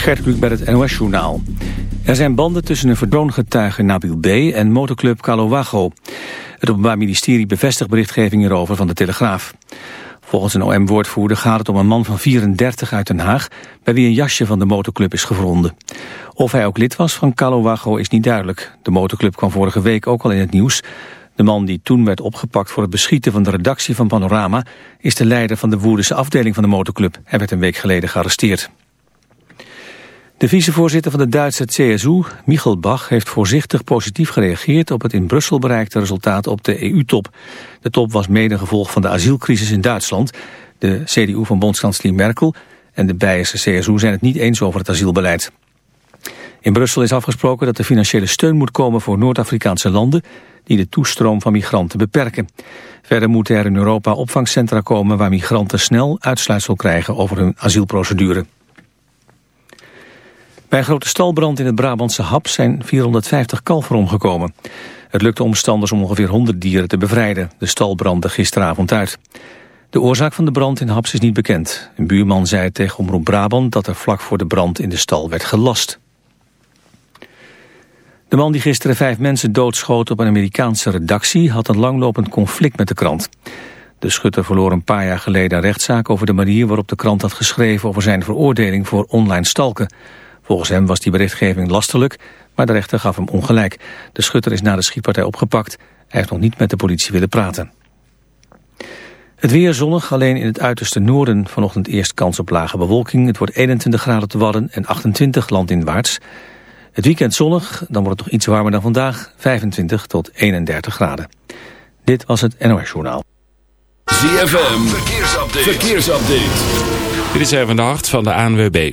Gert Kluk bij het NOS-journaal. Er zijn banden tussen een verdrongen getuige Nabil B. en motorclub Calowago. Het Openbaar Ministerie bevestigt berichtgeving hierover van de Telegraaf. Volgens een OM-woordvoerder gaat het om een man van 34 uit Den Haag... bij wie een jasje van de motorclub is gevonden. Of hij ook lid was van Calowago is niet duidelijk. De motorclub kwam vorige week ook al in het nieuws. De man die toen werd opgepakt voor het beschieten van de redactie van Panorama... is de leider van de Woerdense afdeling van de motorclub. Hij werd een week geleden gearresteerd. De vicevoorzitter van de Duitse CSU, Michel Bach, heeft voorzichtig positief gereageerd op het in Brussel bereikte resultaat op de EU-top. De top was mede gevolg van de asielcrisis in Duitsland. De CDU van bondskanselier Merkel en de Beierse CSU zijn het niet eens over het asielbeleid. In Brussel is afgesproken dat er financiële steun moet komen voor Noord-Afrikaanse landen die de toestroom van migranten beperken. Verder moeten er in Europa opvangcentra komen waar migranten snel uitsluitsel krijgen over hun asielprocedure. Bij een grote stalbrand in het Brabantse Hap zijn 450 kalveren omgekomen. Het lukte omstanders om ongeveer 100 dieren te bevrijden. De stal brandde gisteravond uit. De oorzaak van de brand in Haps is niet bekend. Een buurman zei tegen Omroep Brabant dat er vlak voor de brand in de stal werd gelast. De man die gisteren vijf mensen doodschoot op een Amerikaanse redactie... had een langlopend conflict met de krant. De schutter verloor een paar jaar geleden een rechtszaak over de manier waarop de krant had geschreven... over zijn veroordeling voor online stalken. Volgens hem was die berichtgeving lastelijk, maar de rechter gaf hem ongelijk. De schutter is na de schietpartij opgepakt. Hij heeft nog niet met de politie willen praten. Het weer zonnig, alleen in het uiterste noorden vanochtend eerst kans op lage bewolking. Het wordt 21 graden te Wadden en 28 landinwaarts. Het weekend zonnig, dan wordt het nog iets warmer dan vandaag, 25 tot 31 graden. Dit was het NOS Journaal. ZFM, verkeersupdate. verkeersupdate. Dit is even de hart van de ANWB.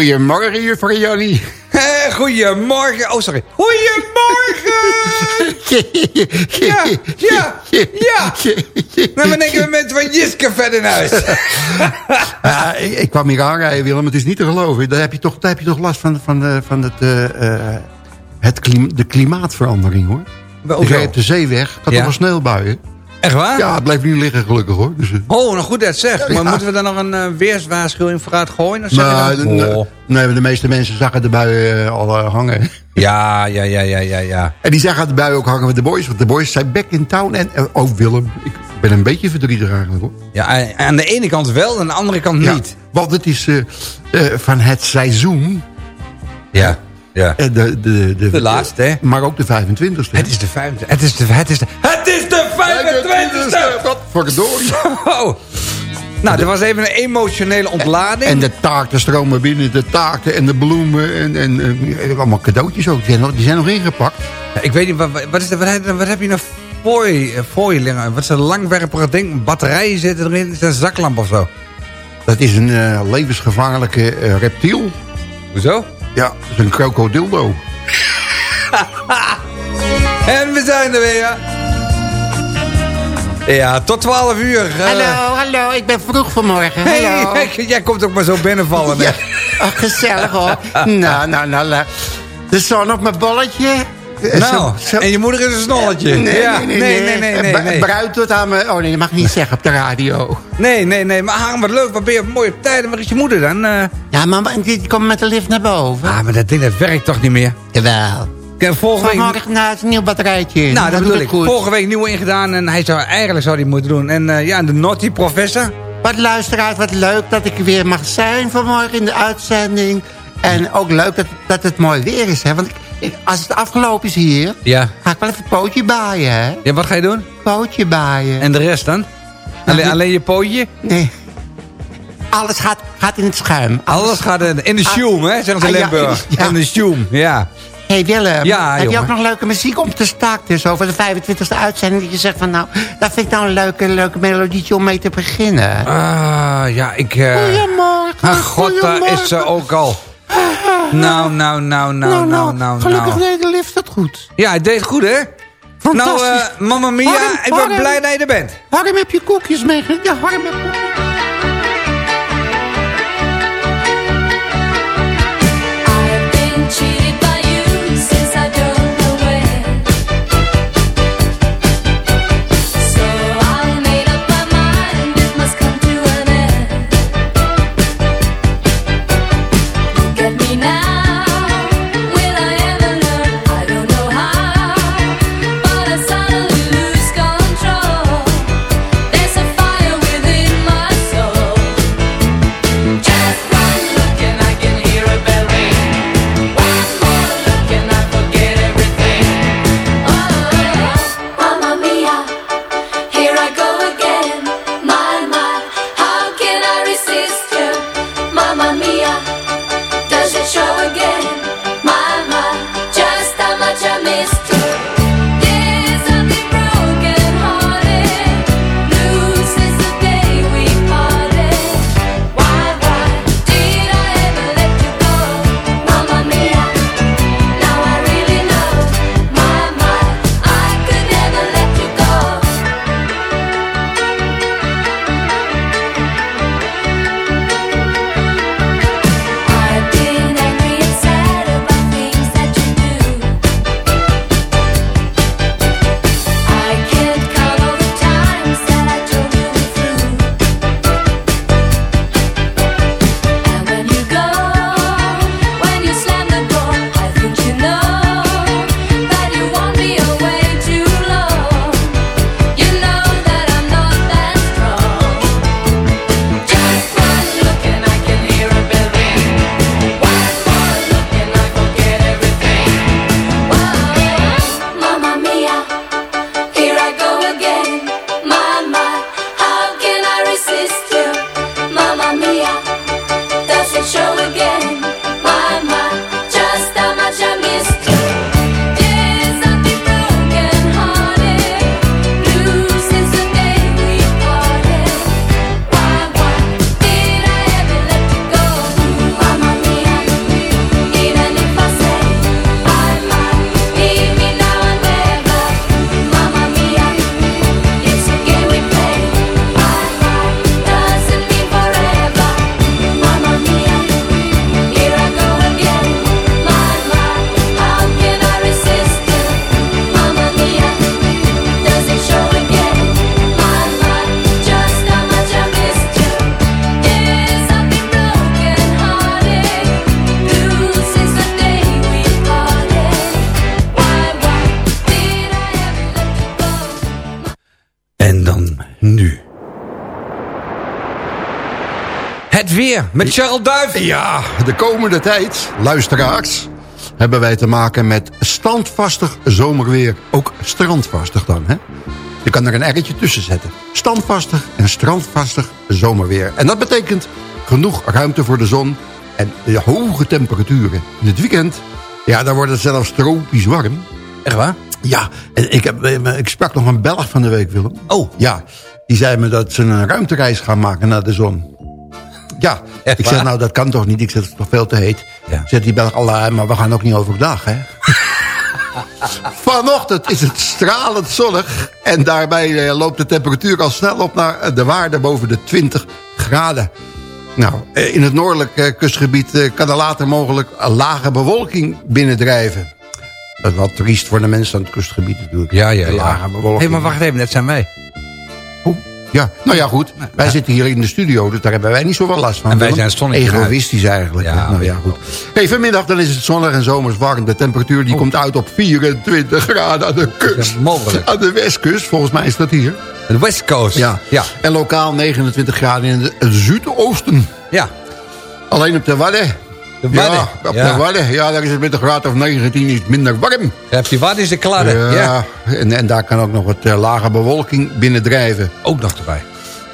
Goedemorgen, juffrouw Jannie. Goedemorgen. Oh, sorry. Goedemorgen. ja, ja, ja. Nou, wanneer gaan we met van Jiske verder naar huis? ja, ik, ik, kwam hier aanrijden, Willem. Het is niet te geloven. Daar heb je toch, daar heb je toch last van, van, uh, van het, uh, het klim, de klimaatverandering, hoor. Ik reed op de zeeweg. Gaat ja. nog sneeuwbuien. Echt waar? Ja, het blijft nu liggen gelukkig hoor. Dus, uh... Oh, nou goed dat zegt. Maar moeten we dan nog een uh, weerswaarschuwing voor uit gooien? Of nou, dan, oh. Nee, de meeste mensen zagen de bui uh, al hangen. Ja, ja, ja, ja, ja, ja. En die zagen de bui ook hangen met de boys. Want de boys zijn back in town. En ook Willem, ik ben een beetje verdrietig eigenlijk hoor. Ja, aan de ene kant wel, aan de andere kant ja, niet. Want het is van het seizoen. Ja. Ja. De, de, de, de, de laatste, hè? Maar ook de 25e. Het is de 25e. Het is de, het is de, het is de 25e! Wat verdorie. Oh. Nou, er was even een emotionele ontlading. En, de taarten stromen binnen, de taarten en de bloemen. En, en, en allemaal cadeautjes ook. Die zijn nog, die zijn nog ingepakt. Ja, ik weet niet, wat, wat, is de, wat, wat heb je nou fooi, fooi liggen. Wat is een langwerpig ding? Batterijen zitten erin. Is dat een zaklamp of zo? Dat is een uh, levensgevaarlijke uh, reptiel. Hoezo? Ja, dat is een krokodildo. en we zijn er weer. Ja, tot 12 uur. Uh. Hallo, hallo, ik ben vroeg vanmorgen. Hallo. Hey, jij komt ook maar zo binnenvallen. Ja. Oh, gezellig hoor. nou, nou, nou. De zon op mijn bolletje. Nou, zo, en je moeder is een snolletje. Nee, ja. nee, nee, nee. nee, nee, nee, Bruid tot aan me. Oh nee, dat mag ik niet zeggen op de radio. Nee, nee, nee. Maar wat leuk. Wat ben je op tijd. En waar is je moeder dan? Uh... Ja, mama, die komt met de lift naar boven. Ah, maar dat ding dat werkt toch niet meer? Jawel. Volgende week... Morgen nou, het een nieuw batterijtje. Nou, dat, bedoel ik. Goed. Vorige week nieuw ingedaan en hij zou, eigenlijk zou hij moeten doen. En uh, ja, de Naughty Professor. Wat luisteraars, wat leuk dat ik weer mag zijn vanmorgen in de uitzending. En ook leuk dat, dat het mooi weer is, hè. Want ik, als het afgelopen is hier, ja. ga ik wel even pootje baaien, hè. Ja, wat ga je doen? Pootje baaien. En de rest dan? Alleen, nou, alleen je pootje? Nee. Alles gaat, gaat in het schuim. Alles, Alles gaat in, in de ah. schoen, hè, zeggen ze in ah, Limburg. Ja, ja. In de schoen, ja hey Willem, ja, heb je ook nog leuke muziek om te starten? Zo voor de 25e uitzending dat je zegt van nou, dat vind ik nou een leuke, leuke melodietje om mee te beginnen. Ah, ja, ik... Uh... Goedemorgen, Ach god, daar is ze ook al. Nou, nou, nou, nou, nou, nou, Gelukkig deed de lift het goed. Ja, het deed goed, hè? Nou, uh, mama mia, Harm, ik ben Harm, blij dat je er bent. Harm, heb je koekjes meegenomen? Ja, Harm, heb koekjes. Met Charles Duif. Ja, de komende tijd, luisteraars, hebben wij te maken met standvastig zomerweer. Ook strandvastig dan, hè? Je kan er een erretje tussen zetten. Standvastig en strandvastig zomerweer. En dat betekent genoeg ruimte voor de zon en hoge temperaturen. In het weekend, ja, dan wordt het zelfs tropisch warm. Echt waar? Ja, en ik, heb, ik sprak nog een Belg van de week, Willem. Oh. Ja, die zei me dat ze een ruimtereis gaan maken naar de zon. Ja, ik zeg nou, dat kan toch niet? Ik zeg, het is toch veel te heet? Ja. Zegt die Belg, Allah, maar we gaan ook niet overdag, hè? Vanochtend is het stralend zonnig en daarbij eh, loopt de temperatuur al snel op naar eh, de waarde boven de 20 graden. Nou, eh, in het noordelijke kustgebied kan er later mogelijk een lage bewolking binnendrijven. Dat is wel triest voor de mensen aan het kustgebied natuurlijk. Ja, ja, ja. lage Hé, bewolking. maar wacht even, net zijn wij. Oeh, Ja, nou ja, goed. Wij zitten hier in de studio, dus daar hebben wij niet zoveel last van. En wij zijn zonnetje Egoïstisch eigenlijk. Ja, nou ja, goed. Hey, vanmiddag dan is het zonnig en zomers warm. De temperatuur die komt uit op 24 graden aan de kust. mogelijk. Aan de westkust, volgens mij is dat hier. De West Coast. Ja. Ja. En lokaal 29 graden in het zuidoosten. Ja. Alleen op de Wadden. De Wadden. Ja, op Ja. de Wadden. Ja, daar is het met een graad of 19 iets minder warm. Heb je wat is de kladden? Ja, Ja. En, en daar kan ook nog wat eh, lage bewolking binnendrijven. Ook nog erbij.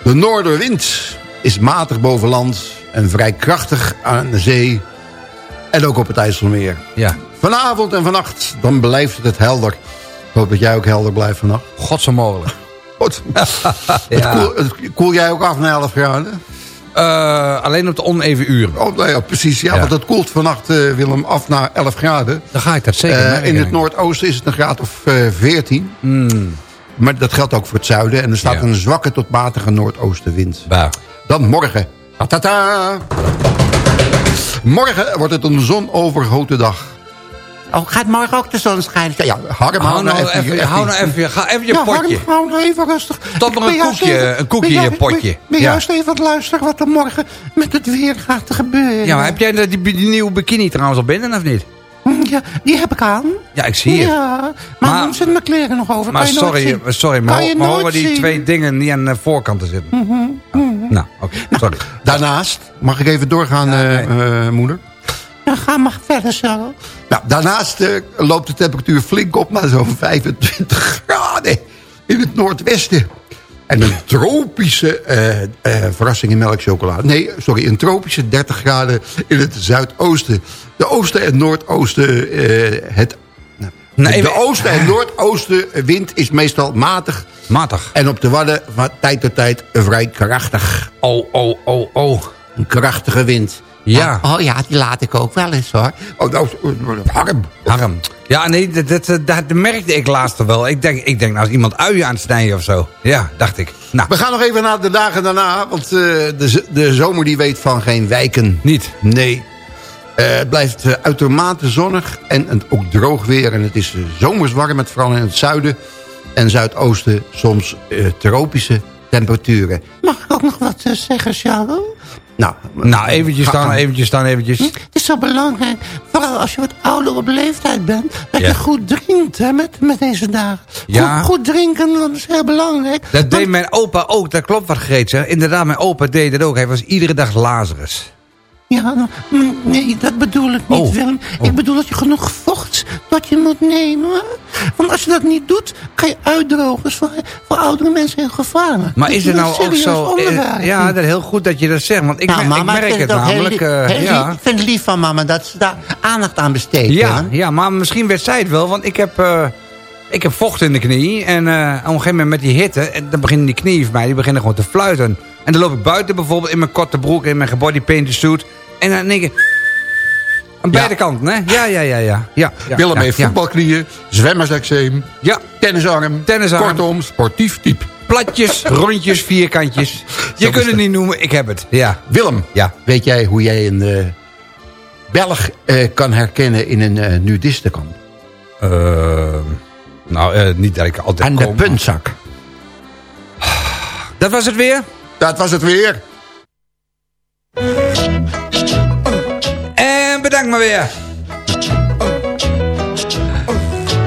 De noorderwind is matig boven land en vrij krachtig aan de zee. En ook op het IJsselmeer. Ja. Vanavond en vannacht, dan blijft het helder. Ik hoop dat jij ook helder blijft vannacht. God zo mogelijk. Goed. Het Ja. koel, het koel jij ook af naar 11 graden? Eh, alleen op de oneven uren. Oh, nou ja, precies. Ja, Ja. want het koelt vannacht, eh, Willem, af naar 11 graden. Dan ga ik dat zeker merken. in het noordoosten is het een graad of eh 14. Maar dat geldt ook voor het zuiden. En er staat. Ja. een zwakke tot matige noordoostenwind. Bah. Dan morgen. Tata. Morgen wordt het een zonovergoten dag. Oh, gaat morgen ook de zon schijnen? Ja, Harm, Hou nou even, hou nou even, ga even je Ja, potje. Harm, hou nou even rustig. Stop nog een koekje- een koekje in je potje. Ben, ben Ja. juist even aan het luisteren wat er morgen met het weer gaat gebeuren. Ja, maar heb jij die, die nieuwe bikini trouwens al binnen of niet? Ja, die heb ik aan. Ja, ik zie het. Ja, maar, Maar- zitten mijn kleren nog over. Maar sorry, sorry, maar, je maar horen die zien. Mhm, twee dingen niet aan de voorkant te zitten? Oh, Nou, oké, sorry. Daarnaast, mag ik even doorgaan, eh, eh, moeder? Ja, ga maar verder zo. Nou, daarnaast eh, loopt de temperatuur flink op naar zo'n 25 graden in het noordwesten. En een tropische eh, eh, verrassing in melkchocolade. Nee, sorry, een tropische 30 graden in het zuidoosten. De oosten en noordoosten, eh, het, Nee, de we- oosten en noordoostenwind is meestal matig. Matig. En op de Wadden van tijd tot tijd vrij krachtig. Oh, oh, oh, oh. Een krachtige wind. Ja, Oh ja, die laat ik ook wel eens hoor. Oh, nou, harm. harm. Ja, nee, dat, dat, dat, merkte ik laatst wel. Ik denk, ik denk nou, is iemand uien aan het snijden of zo. Ja, dacht ik. Nou, We gaan nog even naar de dagen daarna, want eh, de, de zomer die weet van geen wijken. niet. Nee. Eh, het blijft eh, uitermate zonnig en het ook droog weer. En het is eh, zomers warm, met vooral in het zuiden en zuidoosten soms tropische temperaturen. Mag ik ook nog wat eh, zeggen, Charles? Nou, Nou, eventjes ga- dan, eventjes dan, eventjes. Het is zo belangrijk, vooral als je wat ouder op leeftijd bent... dat Ja. je goed drinkt hè, met, met deze dagen. Ja. Goed, goed drinken, dat is heel belangrijk. Dat Want- deed mijn opa ook, dat klopt wat Greet zegt. Inderdaad, mijn opa deed dat ook. Hij was iedere dag Lazarus. Ja, nee, dat bedoel ik niet, Oh. Willem. Ik bedoel dat je genoeg vocht dat je moet nemen. Want als je dat niet doet, kan je uitdrogen. Dat is voor, voor oudere mensen heel gevaarlijk. Maar Dat is het een nou ook zo... eh. Ja, dat is heel goed dat je dat zegt. Want ik, Nou, ik merk het namelijk... eh, heel lief- ja. Ik vind het lief van mama dat ze daar aandacht aan besteedt. Ja, ja, maar misschien weet zij het wel. Want ik heb, eh, ik heb vocht in de knie. En op een gegeven moment met die hitte... En dan beginnen die knieën van mij die beginnen gewoon te fluiten. En dan loop ik buiten bijvoorbeeld in mijn korte broek... in mijn gebodypainted suit. En dan denk ik... Aan beide kanten, hè? Ja, ja, ja, ja. ja, ja Willem heeft voetbalknieën, zwemmersexeem, Ja, tennisarm, Tennisarm. kortom, sportief type. platjes, rondjes, vierkantjes. Je kunt het niet noemen, ik heb het. Ja. Willem, Ja. weet jij hoe jij een eh, Belg eh, kan herkennen in een eh nudistenkamp? Eh, nou, niet dat ik altijd Aan de puntzak. Dat was het weer. Dat was het weer. En bedankt maar weer.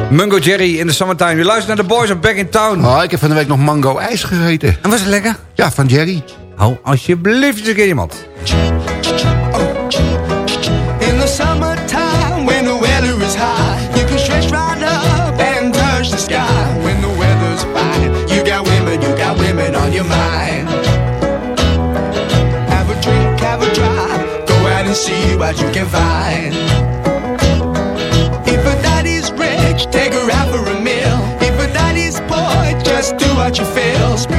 Mungo Jerry in de summertime. Je luistert naar de Boys of Back in Town. Oh, ik heb van de week nog mango ijs gegeten. En was het lekker? Ja, van Jerry. Hou alsjeblieft eens een keer iemand. and see what you can find. If a daddy's rich, take her out for a meal. If a daddy's poor, just do what you feel.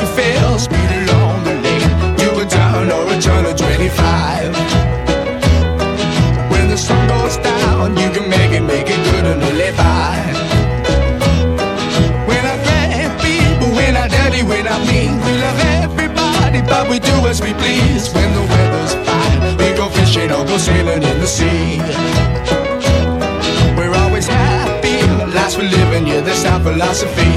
you feel. Speed along the lane, you go down or a turn of 25. When the sun goes down, you can make it, make it good and live by. When I grab people, when I dirty, when I mean, we love everybody, but we do as we please. When the weather's fine, we go fishing or go sailing in the sea. We're always happy, last we're living, yeah, that's our philosophy.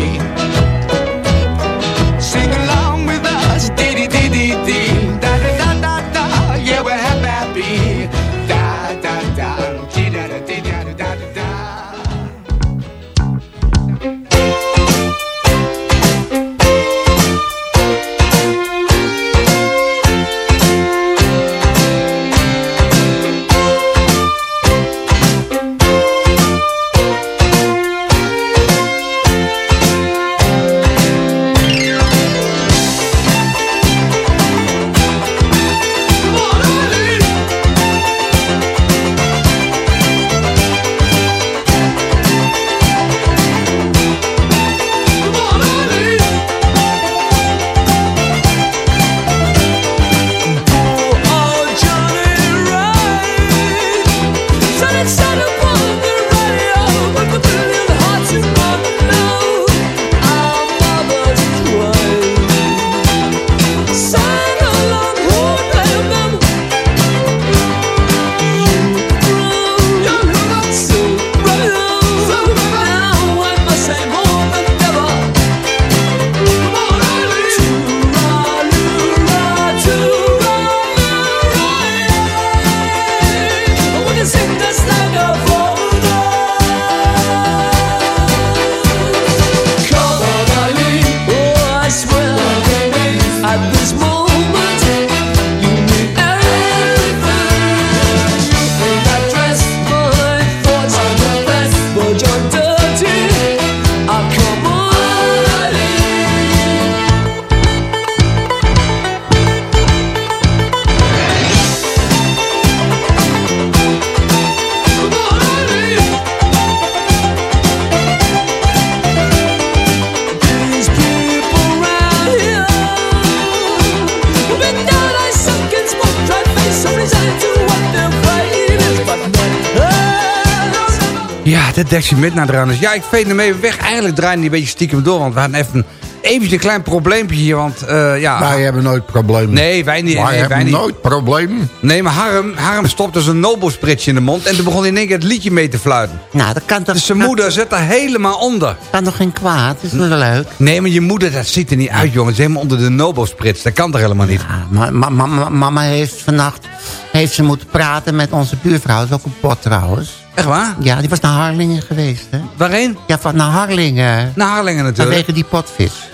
Dexy Midnight eraan is. Ja, ik veed hem even weg. Eigenlijk draaien die een beetje stiekem door. Want we hadden even, even een klein probleempje hier. Want, eh, ja, wij hebben nooit problemen. Nee, wij niet. Wij hebben nooit problemen. Nee, maar Harm, Harm stopte dus zijn nobelspritje in de mond. En toen begon hij in één keer het liedje mee te fluiten. Nou, dat kan toch... Dus zijn moeder zit daar helemaal onder. Kan toch geen kwaad? Is dat leuk? Nee, maar je moeder, dat ziet er niet uit, jongens. Helemaal onder de nobelsprits. Dat kan toch helemaal niet? Ja, maar, mama heeft vannacht... Heeft ze moeten praten met onze buurvrouw. Dat is ook een pot trouwens. Echt waar? Ja, die was naar Harlingen geweest, hè? Waarheen? Ja, van naar Harlingen. Naar Harlingen natuurlijk. Vanwege die potvis.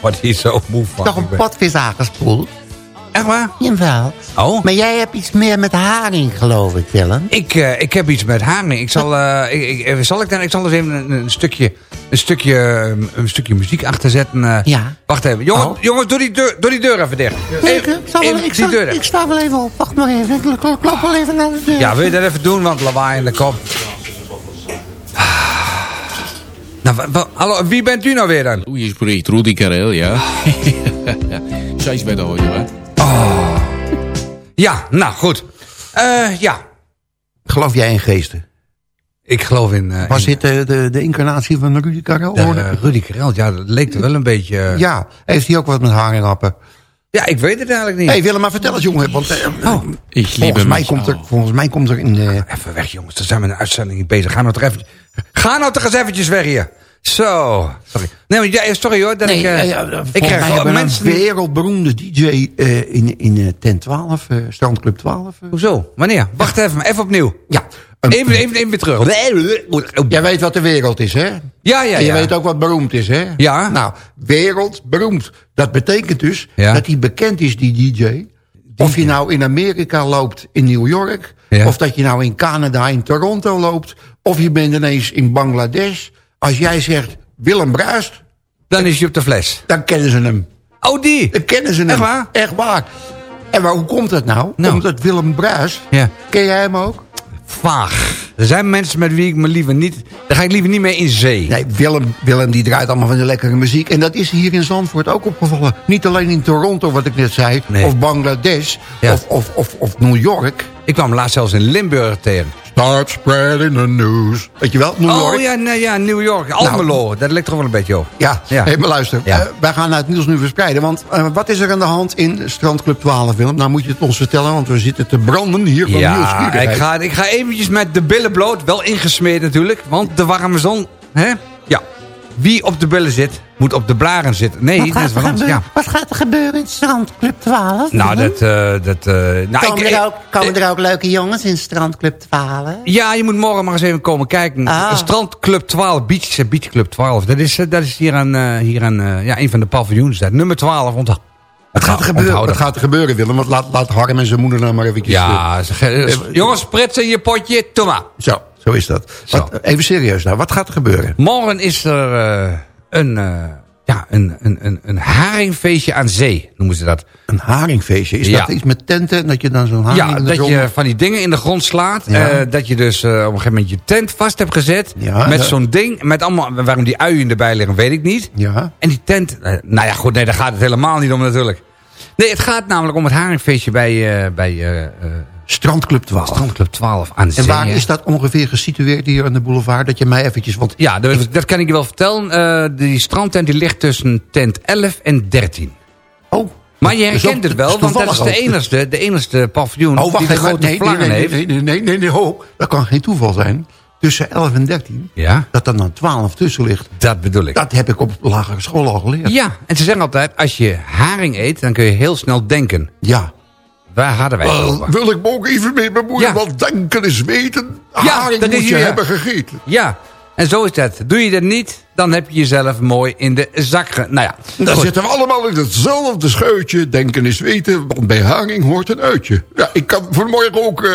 Wat is zo moe van. Toch een potvis aangespoeld? Echt waar? Jawel. Oh? Maar jij hebt iets meer met haring, geloof ik, Willem. Ik, uh, ik heb iets met haring. Ik zal, uh, ik, ik, zal ik dan, ik zal eens even een, een stukje, een stukje, een stukje muziek achterzetten. Uh, ja. Wacht even. Jongens, oh. jongens doe, die deur, doe die deur even dicht. Even, ik, sta wel, ik, sta, deur ik sta wel even op. Wacht maar even. Ik klop wel even naar de deur. Ja, wil je dat even doen? Want lawaai in de kop. Nou, hallo, wie bent u nou weer dan? Oeh, je spreekt Rudy Karel, ja. Zij bij de hoor, hè? Oh. Ja, nou goed. Uh, ja. Geloof jij in geesten? Ik geloof in... Uh, Was dit de, de, de incarnatie van Rudy Karel? Uh, Rudy Karel, ja, dat leek er wel een beetje... Ja, heeft hij ook wat met haringappen? Ja, ik weet het eigenlijk niet. Hé, hey, Willem, maar vertel eens, jongen. Want, oh, ik volgens, mij komt er, volgens mij komt er in de... Even weg, jongens. Dan zijn we in een uitzending bezig. Ga nou toch even... Ga nou toch eens eventjes weg hier. Zo. Sorry. Nee, maar, ja, sorry hoor. Dat nee, ik, uh, ja, ja, ik krijg mij mensen... een wereldberoemde DJ uh, in, in uh, Tent 12, Strandclub 12. Hoezo? Wanneer? Wacht even, even opnieuw. Ja. Even, even, even weer terug. Jij weet wat de wereld is, hè? Ja, ja, ja. En je weet ook wat beroemd is, hè? Ja. Nou, wereldberoemd. Dat betekent dus ja. dat hij bekend is, die DJ. Of je nou in Amerika loopt, in New York... Ja. of dat je nou in Canada, in Toronto loopt... of je bent ineens in Bangladesh... Als jij zegt Willem Bruist... Dan is hij op de fles. Dan kennen ze hem. Oh, die? Dan kennen ze hem. Echt waar? Echt waar. En waar, hoe komt dat nou? nou. Omdat Willem Bruist... Ja. Ken jij hem ook? Vaag. Er zijn mensen met wie ik me liever niet... Daar ga ik liever niet mee in zee. Nee, Willem, Willem die draait allemaal van de lekkere muziek. En dat is hier in Zandvoort ook opgevallen. Niet alleen in Toronto, wat ik net zei. Nee. Of Bangladesh. Ja. Of, of, of, of New York. Ik kwam laatst zelfs in Limburg tegen. Start spreading the news. Weet je wel, New York. Oh ja, nee, ja New York. Almelo, nou, dat ligt er wel een beetje op. Ja, ja. Hey, maar luister. Ja. Uh, wij gaan het nieuws nu verspreiden. Want uh, wat is er aan de hand in Strandclub 12, Willem? Nou moet je het ons vertellen, want we zitten te branden hier van ja. Ik ga, ik ga eventjes met de billen bloot. Wel ingesmeerd natuurlijk, want de warme zon... Hè? Wie op de billen zit, moet op de blaren zitten. Nee, wat dat is wat, anders. Ja. wat gaat er gebeuren in Strandclub 12? Nou, dat... Uh, dat uh, nou, komen ik, er, ook, komen er ook leuke jongens in Strandclub 12? Ja, je moet morgen maar eens even komen kijken. Ah. Strandclub 12, Beach, Beach Club 12. Dat is, dat is hier aan, hier aan ja, een van de paviljoens. Dat, nummer 12. Onthoud. Wat gaat, er gebeuren, wat gaat er gebeuren, Willem? Want laat, laat Harm en zijn moeder nou maar eventjes... Ja, jongens, spritsen je potje, maar. Zo, zo is dat. Wat, even serieus nou, wat gaat er gebeuren? Morgen is er uh, een, uh, ja, een, een, een, een haringfeestje aan zee, noemen ze dat. Een haringfeestje? Is ja. dat iets met tenten? Dat je dan zo'n haring Ja, in de dat je van die dingen in de grond slaat. Ja. Uh, dat je dus op een gegeven moment je tent vast hebt gezet. Ja, met zo'n ding. Met allemaal, waarom die uien erbij liggen, weet ik niet. Ja. En die tent, nou ja goed, nee, daar gaat het helemaal niet om natuurlijk. Nee, het gaat namelijk om het haringfeestje bij... Bij Strandclub 12. Strandclub 12 aan zee. En waar is dat ongeveer gesitueerd hier aan de boulevard? Dat je mij eventjes... Want ja, dat, dat kan ik je wel vertellen. Uh, die strandtent die ligt tussen tent 11 en 13. Oh. Maar je herkent het wel, want dat is de enigste, de enigste paviljoen oh, wacht die de grote nee, nee, nee, heeft. Nee, nee, nee, nee, nee, ho. Dat kan geen toeval zijn. Tussen 11 en 13. Ja. Dat er dan 12 tussen ligt. Dat bedoel ik. Dat heb ik op lagere school al geleerd. Ja, en ze zeggen altijd, als je haring eet, dan kun je heel snel denken. Ja. Waar hadden wij het Uh, over? wil ik me ook even mee bemoeien, Ja. want denken is weten. Ja, dat moet is je ja. hebben gegeten. Ja, en zo is dat. Doe je dat niet, dan heb je jezelf mooi in de zak ge... Nou ja, Dan goed. zitten we allemaal in hetzelfde scheutje. Denken is weten, want bij haring hoort een uitje. Ja, ik kan vanmorgen ook uh,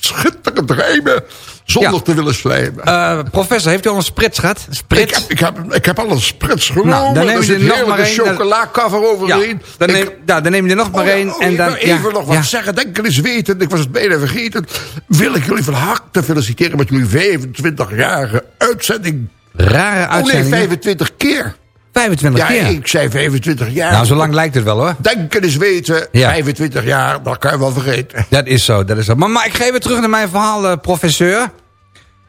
schitterend rijmen zonder Ja. te willen slijmen. Eh, professor, heeft u al een sprits gehad? Een ik, Sprits? heb, ik, heb, ik heb al een sprits genomen. Nou, dan neem je er nog maar één. chocola-cover ja, overheen. dan Ik- neem, ja, dan neem je er nog maar Oh één. oh, en ik dan, wil even nog wat zeggen. Denken is weten. Ik was het bijna vergeten. Wil ik jullie van harte feliciteren met jullie 25-jarige uitzending. Rare Oh nee, uitzending. 25 keer. 25 Ja, ik zei 25 jaar. Nou, zo lang lijkt het wel hoor. Denken is weten. Ja. 25 jaar, dat kan je wel vergeten. Dat is zo, dat is zo. Maar, maar ik ga even terug naar mijn verhaal, eh, professor.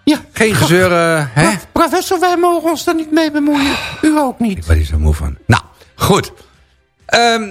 Ja. Geen gezeur, eh, hè? Professor, wij mogen ons er niet mee bemoeien. U ook niet. Ik ben hier zo moe van. Nou, goed. Ehm,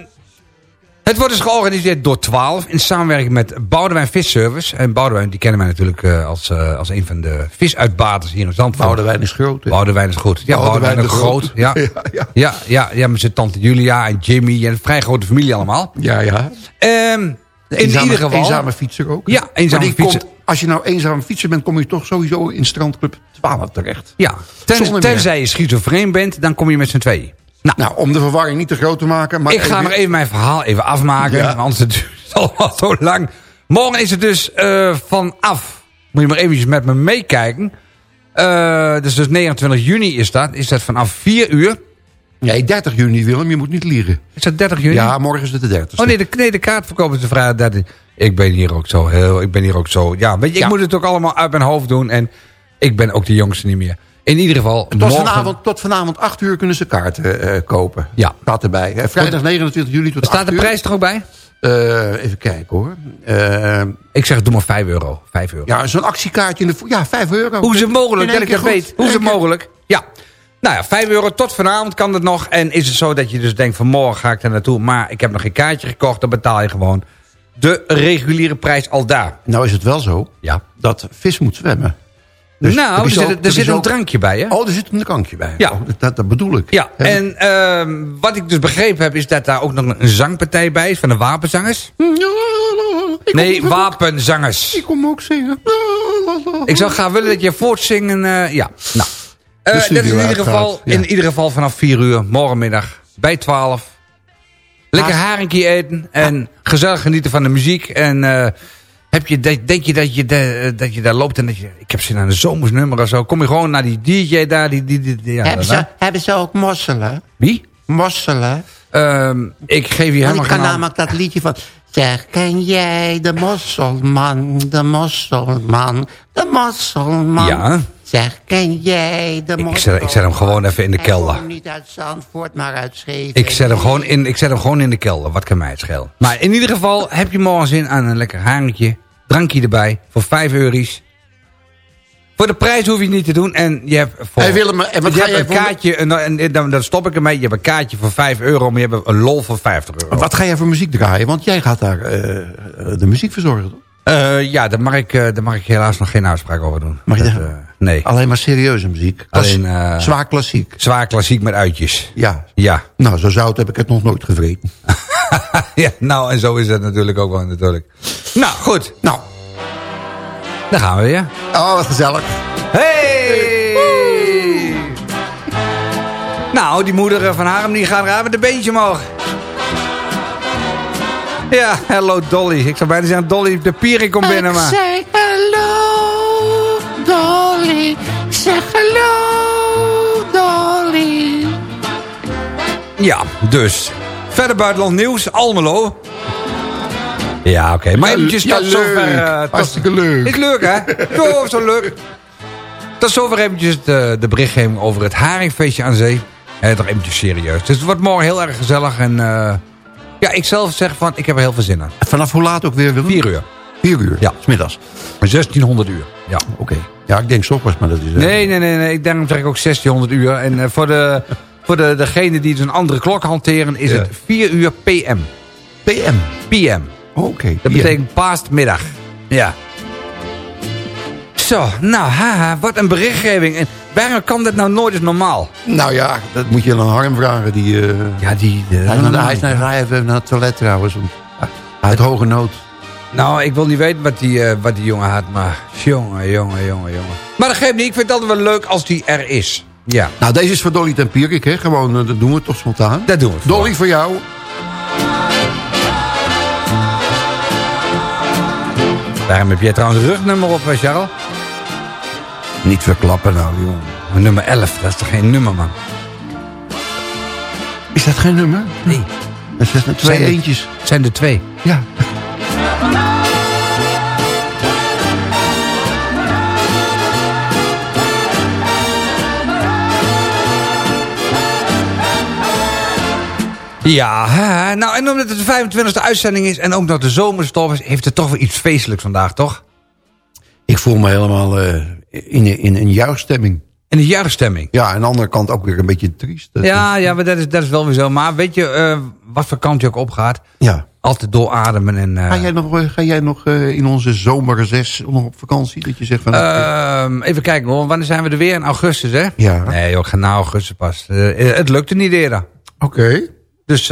het wordt dus georganiseerd door 12 in samenwerking met Boudewijn Visservice. En Boudewijn, die kennen wij natuurlijk eh, als, eh, als een van de visuitbaters hier in Zandvoort. Boudewijn is groot. hè? Boudewijn is goed. Ja, Boudewijn Boudewijn, de is groot. Groot. Ja. Ja, ja. Ja, ja, ja, met zijn tante Julia en Jimmy. En een vrij grote familie allemaal. Ja, ja. Ehm, in Eenzame, ieder geval... Eenzame fietser ook. Ja, eenzame die fietser. Komt, als je nou eenzame fietser bent, kom je toch sowieso in strandclub 12 terecht. Ja, ten, tenzij je schizofreen bent, dan kom je met z'n tweeën. Nou, Nou, om de verwarring niet te groot te maken. Maar ik ga nog even mijn verhaal even afmaken. Ja. want het duurt allemaal zo lang. Morgen is het dus eh, vanaf. Moet je maar eventjes met me meekijken. Eh, dus, dus 29 juni is dat. Is dat vanaf 4 uur. Nee, 30 juni, Willem, je moet niet liegen. Is dat 30 juni? Ja, morgen is het de 30 Oh nee, de, nee, de kaartverkoop is de vrijdag 30. Ik ben hier ook zo heel... Ik ben hier ook zo... Ja, weet je, ik moet het ook allemaal uit mijn hoofd doen. En ik ben ook de jongste niet meer. In ieder geval, Tot, morgen... vanavond, tot vanavond 8 uur kunnen ze kaarten eh, kopen. Ja. Staat erbij. Vrijdag 29 juli tot Staat 8 de uur. prijs er ook bij? Eh, even kijken hoor. Eh, Ik zeg, doe maar 5 euro. 5 euro. ja, zo'n actiekaartje in de... Ja, 5 euro. Hoe is het mogelijk dat ik dat keer weet? Hoe is het mogelijk? Ja. Nou ja, 5 euro tot vanavond kan het nog. En is het zo dat je dus denkt van morgen ga ik daar naartoe. Maar ik heb nog geen kaartje gekocht. Dan betaal je gewoon de reguliere prijs al daar. Nou is het wel zo Ja. dat vis moet zwemmen. Dus nou, er zit, er zit een drankje bij hè? Oh, er zit een drankje bij. Ja. Oh, dat, dat bedoel ik. Ja, en ehm, wat ik dus begrepen heb is dat daar ook nog een zangpartij bij is van de wapenzangers. Ik Nee, wapenzangers. Ik kom ook zingen. Ik zou graag willen dat je voortzingen... eh ja, nou. Eh, dat is in ieder, geval, ja. in ieder geval vanaf 4 uur, morgenmiddag, bij 12. Lekker haringje eten en gezellig genieten van de muziek. En eh, heb je, denk je dat je, de- dat je daar loopt en dat je... Ik heb zin aan een zomersnummer of zo. Kom je gewoon naar die DJ daar. Die, die, die, ja, hebben, ze, hebben ze ook mosselen? Wie? Mosselen? Ehm, ik geef je Want helemaal ik kan namelijk dat liedje van... Zeg, ken jij de mosselman, de mosselman, de mosselman? Ja. Zeg, ken jij de? Ik zet, ik zet hem gewoon even in de kelder. niet uit Zandvoort, maar uit Scheveningen. Ik zet, hem gewoon in, ik zet hem gewoon in de kelder. Wat kan mij het schelen? Maar in ieder geval heb je morgen zin aan een lekker haringje. Drankje erbij. Voor 5 euro's. Voor de prijs hoef je het niet te doen. En je hebt voor, Hey Willem, en wat je ga hebt jij een voor- kaartje. En dan, en dan, dan stop ik ermee. Je hebt een kaartje voor 5 euro. Maar je hebt een lol voor 50 euro. Wat ga jij voor muziek draaien? Want jij gaat daar eh, eh, de muziek verzorgen, toch? Eh, ja, daar mag, ik, eh, daar mag ik helaas nog geen uitspraak over doen. Mag je Dat, dat- eh, nee. Alleen maar serieuze muziek. Dat Alleen, eh, zwaar klassiek. Zwaar klassiek met uitjes. Ja. Ja. Nou, zo zout heb ik het nog nooit gevreten. ja. Nou, en zo is het natuurlijk ook wel natuurlijk. Nou, goed. Nou, Daar gaan we weer. oh, wat gezellig. Hey! Nou, die moeder van Harm die gaat raar met een beentje omhoog. Ja, hello Dolly. Ik zou bijna zeggen, Dolly, de piering komt binnen, Ik maar... zeg hallo, Dolly. Ik zeg hallo, Dolly. Ja, dus. Verder buitenland nieuws, Almelo. Ja, oké. Maar Ja, eventjes ja, tot leuk. zover... tot- Hartstikke leuk. Is leuk, hè? Zo, zo leuk. Tot zover eventjes de, de berichtgeving over het haringfeestje aan zee. En toch eventjes serieus. Dus het wordt morgen heel erg gezellig. En eh, ja, ik zelf zeg van, ik heb er heel veel zin aan. Vanaf hoe laat ook weer, Willem? 4 uur. Vier uur? Ja. Smiddags. 1600 uur. Ja. Oké. Ja, ik denk sokkers, maar dat is... eh, Nee, nee, nee, nee. Ik denk zeg ik ook 1600 uur. En eh, voor, de, voor de, degene die dus een andere klok hanteren, is Ja. het 4 uur PM. PM. PM. Oké. Dat betekent paasmiddag. Ja. Zo, nou, haha, wat een berichtgeving. En waarom kan dit nou nooit eens normaal? Nou ja, dat moet je aan Harm vragen. Die, eh, Ja, die... hij, is naar, hij is naar, even naar het toilet trouwens. heeft hoge nood. Nou, ik wil niet weten wat die, eh, wat die jongen had, maar... Jongen, jongen, jongen, jongen. Maar dat geeft niet. Ik vind het altijd wel leuk als die er is. Ja, Nou, deze is voor Dolly Tempierik, hè? Gewoon, eh, dat doen we toch spontaan. dat doen we. voor. Dolly, voor jou. Waarom heb jij trouwens een rugnummer op, eh, Charles? Niet verklappen nou, jongen. Nummer 11, dat is toch geen nummer, man? Is dat geen nummer? Nee, Dat zijn twee Zijn het- eentjes. het zijn er twee. Ja. Ja, nou en omdat het de 25e uitzending is en ook nog de zomerstop is... heeft het toch wel iets feestelijks vandaag, toch? Ik voel me helemaal eh, in, in een juichstemming. In een juichstemming. Ja, aan de andere kant ook weer een beetje triest. Ja, ja, maar dat is, dat is wel weer zo. Maar weet je, eh, wat voor kant je ook opgaat, ja. altijd doorademen en... eh, Ga jij nog, eh, ga jij nog in onze zomerreces nog op vakantie? Dat je zegt van... Ehm, even kijken hoor, wanneer zijn we er weer? In augustus, hè? Ja. Nee joh, ik ga na augustus pas. Het lukte niet eerder. Oké. Dus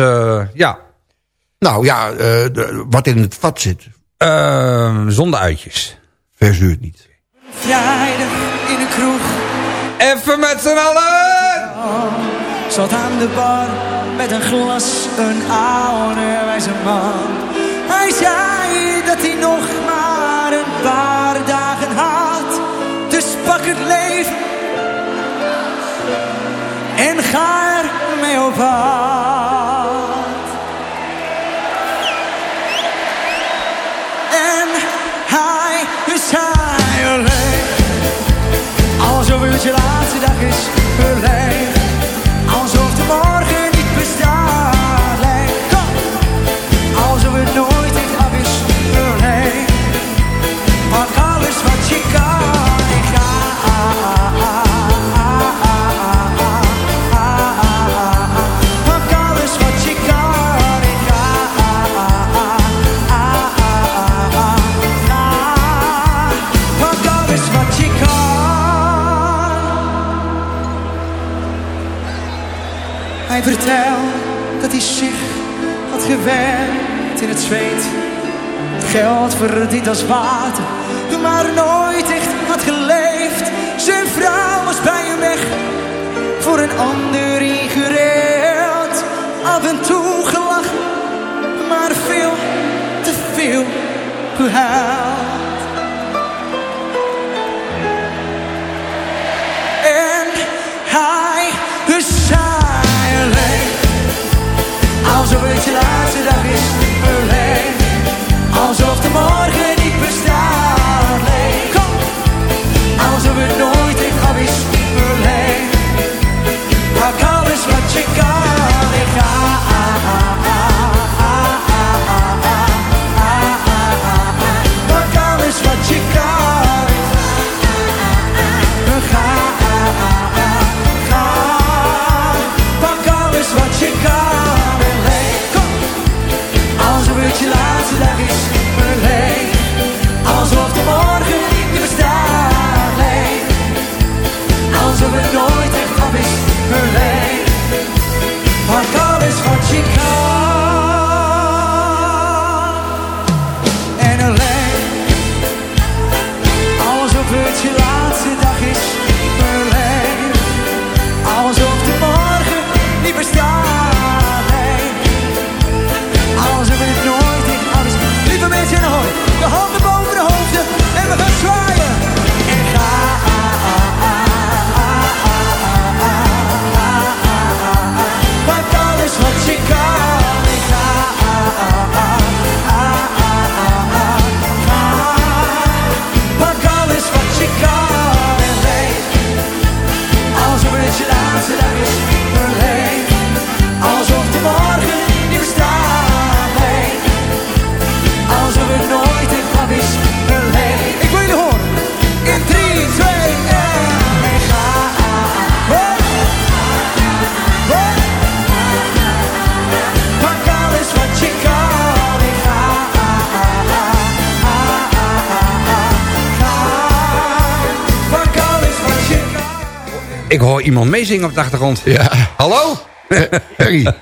ja, Nou ja, de- wat in het vat zit, Ehm, zonder uitjes. verzuurt niet. Vrijdag in een kroeg Even met z'n allen! Zat aan de bar met een glas, een oude wijze man. Hij zei dat hij nog maar een paar dagen had. Dus pak het leven en ga er mee op pad. Hij vertelt dat hij zich had gewerkt in het zweet. Geld verdiend als water, maar nooit echt had geleefd. Zijn vrouw was bij hem weg, voor een ander ingeruild. Af en toe gelachen, maar veel te veel gehuild. En hij Ik hoor iemand meezingen op de achtergrond. Ja. Hallo? Harry.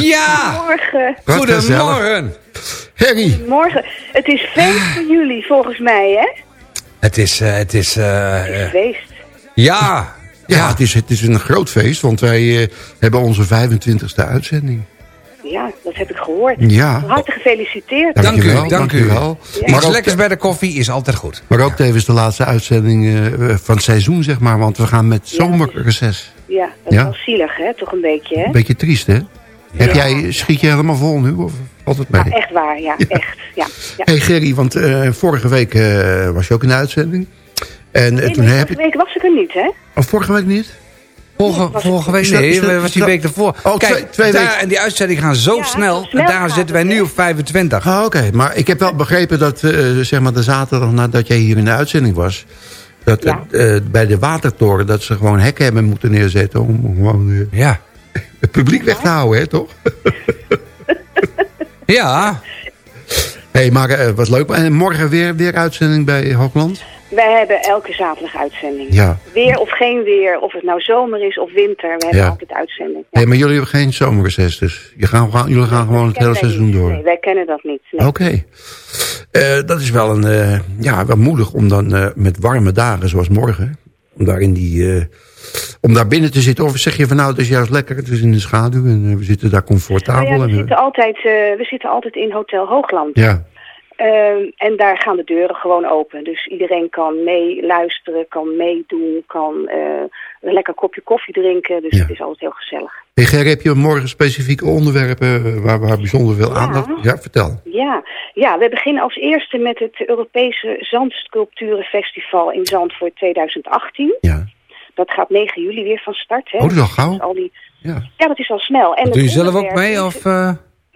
Ja! Morgen. Wat Goedemorgen. Harry. Morgen. Het is feest voor jullie, volgens mij, hè? Het is, eh, het is, eh, eh, Feest. ja. Ja, het is, het is een groot feest, want wij eh, hebben onze 25e uitzending. Ja, dat heb ik gehoord. Ja. Van harte gefeliciteerd. Dank u, Dankjewel, dank u. Ja. Maar ook, lekkers bij de koffie is altijd goed. maar ook tevens de laatste uitzending eh, van het seizoen, zeg maar. Want we gaan met zomerreces. Ja, dat Ja. is wel zielig, hè? Toch een beetje, hè? Een beetje triest, hè? Heb jij, schiet je helemaal vol nu? Of altijd mee? Maar echt waar, ja, echt. Ja, ja. hey Gerry, want eh, vorige week eh, was je ook in de uitzending. En Nee, toen nee, heb vorige ik... week was ik er niet, hè? Oh, vorige week niet? Vorige, week, nee, dat- dat was die week ervoor. Oh, Kijk, twee- twee daar, en die uitzendingen gaan zo Ja, snel. zo snel en daar gaat zitten wij nu op 25. Ah, oké. Maar ik heb wel begrepen dat eh, zeg maar de zaterdag nadat jij hier in de uitzending was... Dat eh, bij de watertoren dat ze gewoon hekken hebben moeten neerzetten... om gewoon eh, Ja. het publiek weg te houden, hè, toch? Ja. hey, maar wat leuk. En morgen weer, weer uitzending bij Hoogland? Wij hebben elke zaterdag uitzending. Ja. Weer of geen weer, of het nou zomer is of winter. We hebben Ja. altijd uitzending. Ja. Hey, maar jullie hebben geen zomerreces, dus je gaan, gaan- jullie gaan gewoon het hele seizoen door. Nee, wij kennen dat niet. Nee. Oké. Eh, dat is wel, een, eh, ja, wel moedig om dan eh, met warme dagen zoals morgen... om daar, in die, om daar binnen te zitten. Of zeg je van nou, het is juist lekker, het is in de schaduw... en we zitten daar comfortabel. Nou ja, we, en, zitten altijd, we zitten altijd in Hotel Hoogland. ja. Ehm, en daar gaan de deuren gewoon open. Dus iedereen kan meeluisteren, kan meedoen, kan eh, een lekker kopje koffie drinken. Dus Ja. het is altijd heel gezellig. Hey Ger, heb je morgen specifieke onderwerpen waar, waar bijzonder veel aandacht... Ja, vertel. Ja. ja, we beginnen als eerste met het Europese Zandsculpturenfestival in Zandvoort 2018. Ja. Dat gaat 9 juli weer van start. Hè? Oh, dat is al gauw. Dus al die... Ja. ja, dat is al snel. En Doe je zelf ook mee? is- Of, eh?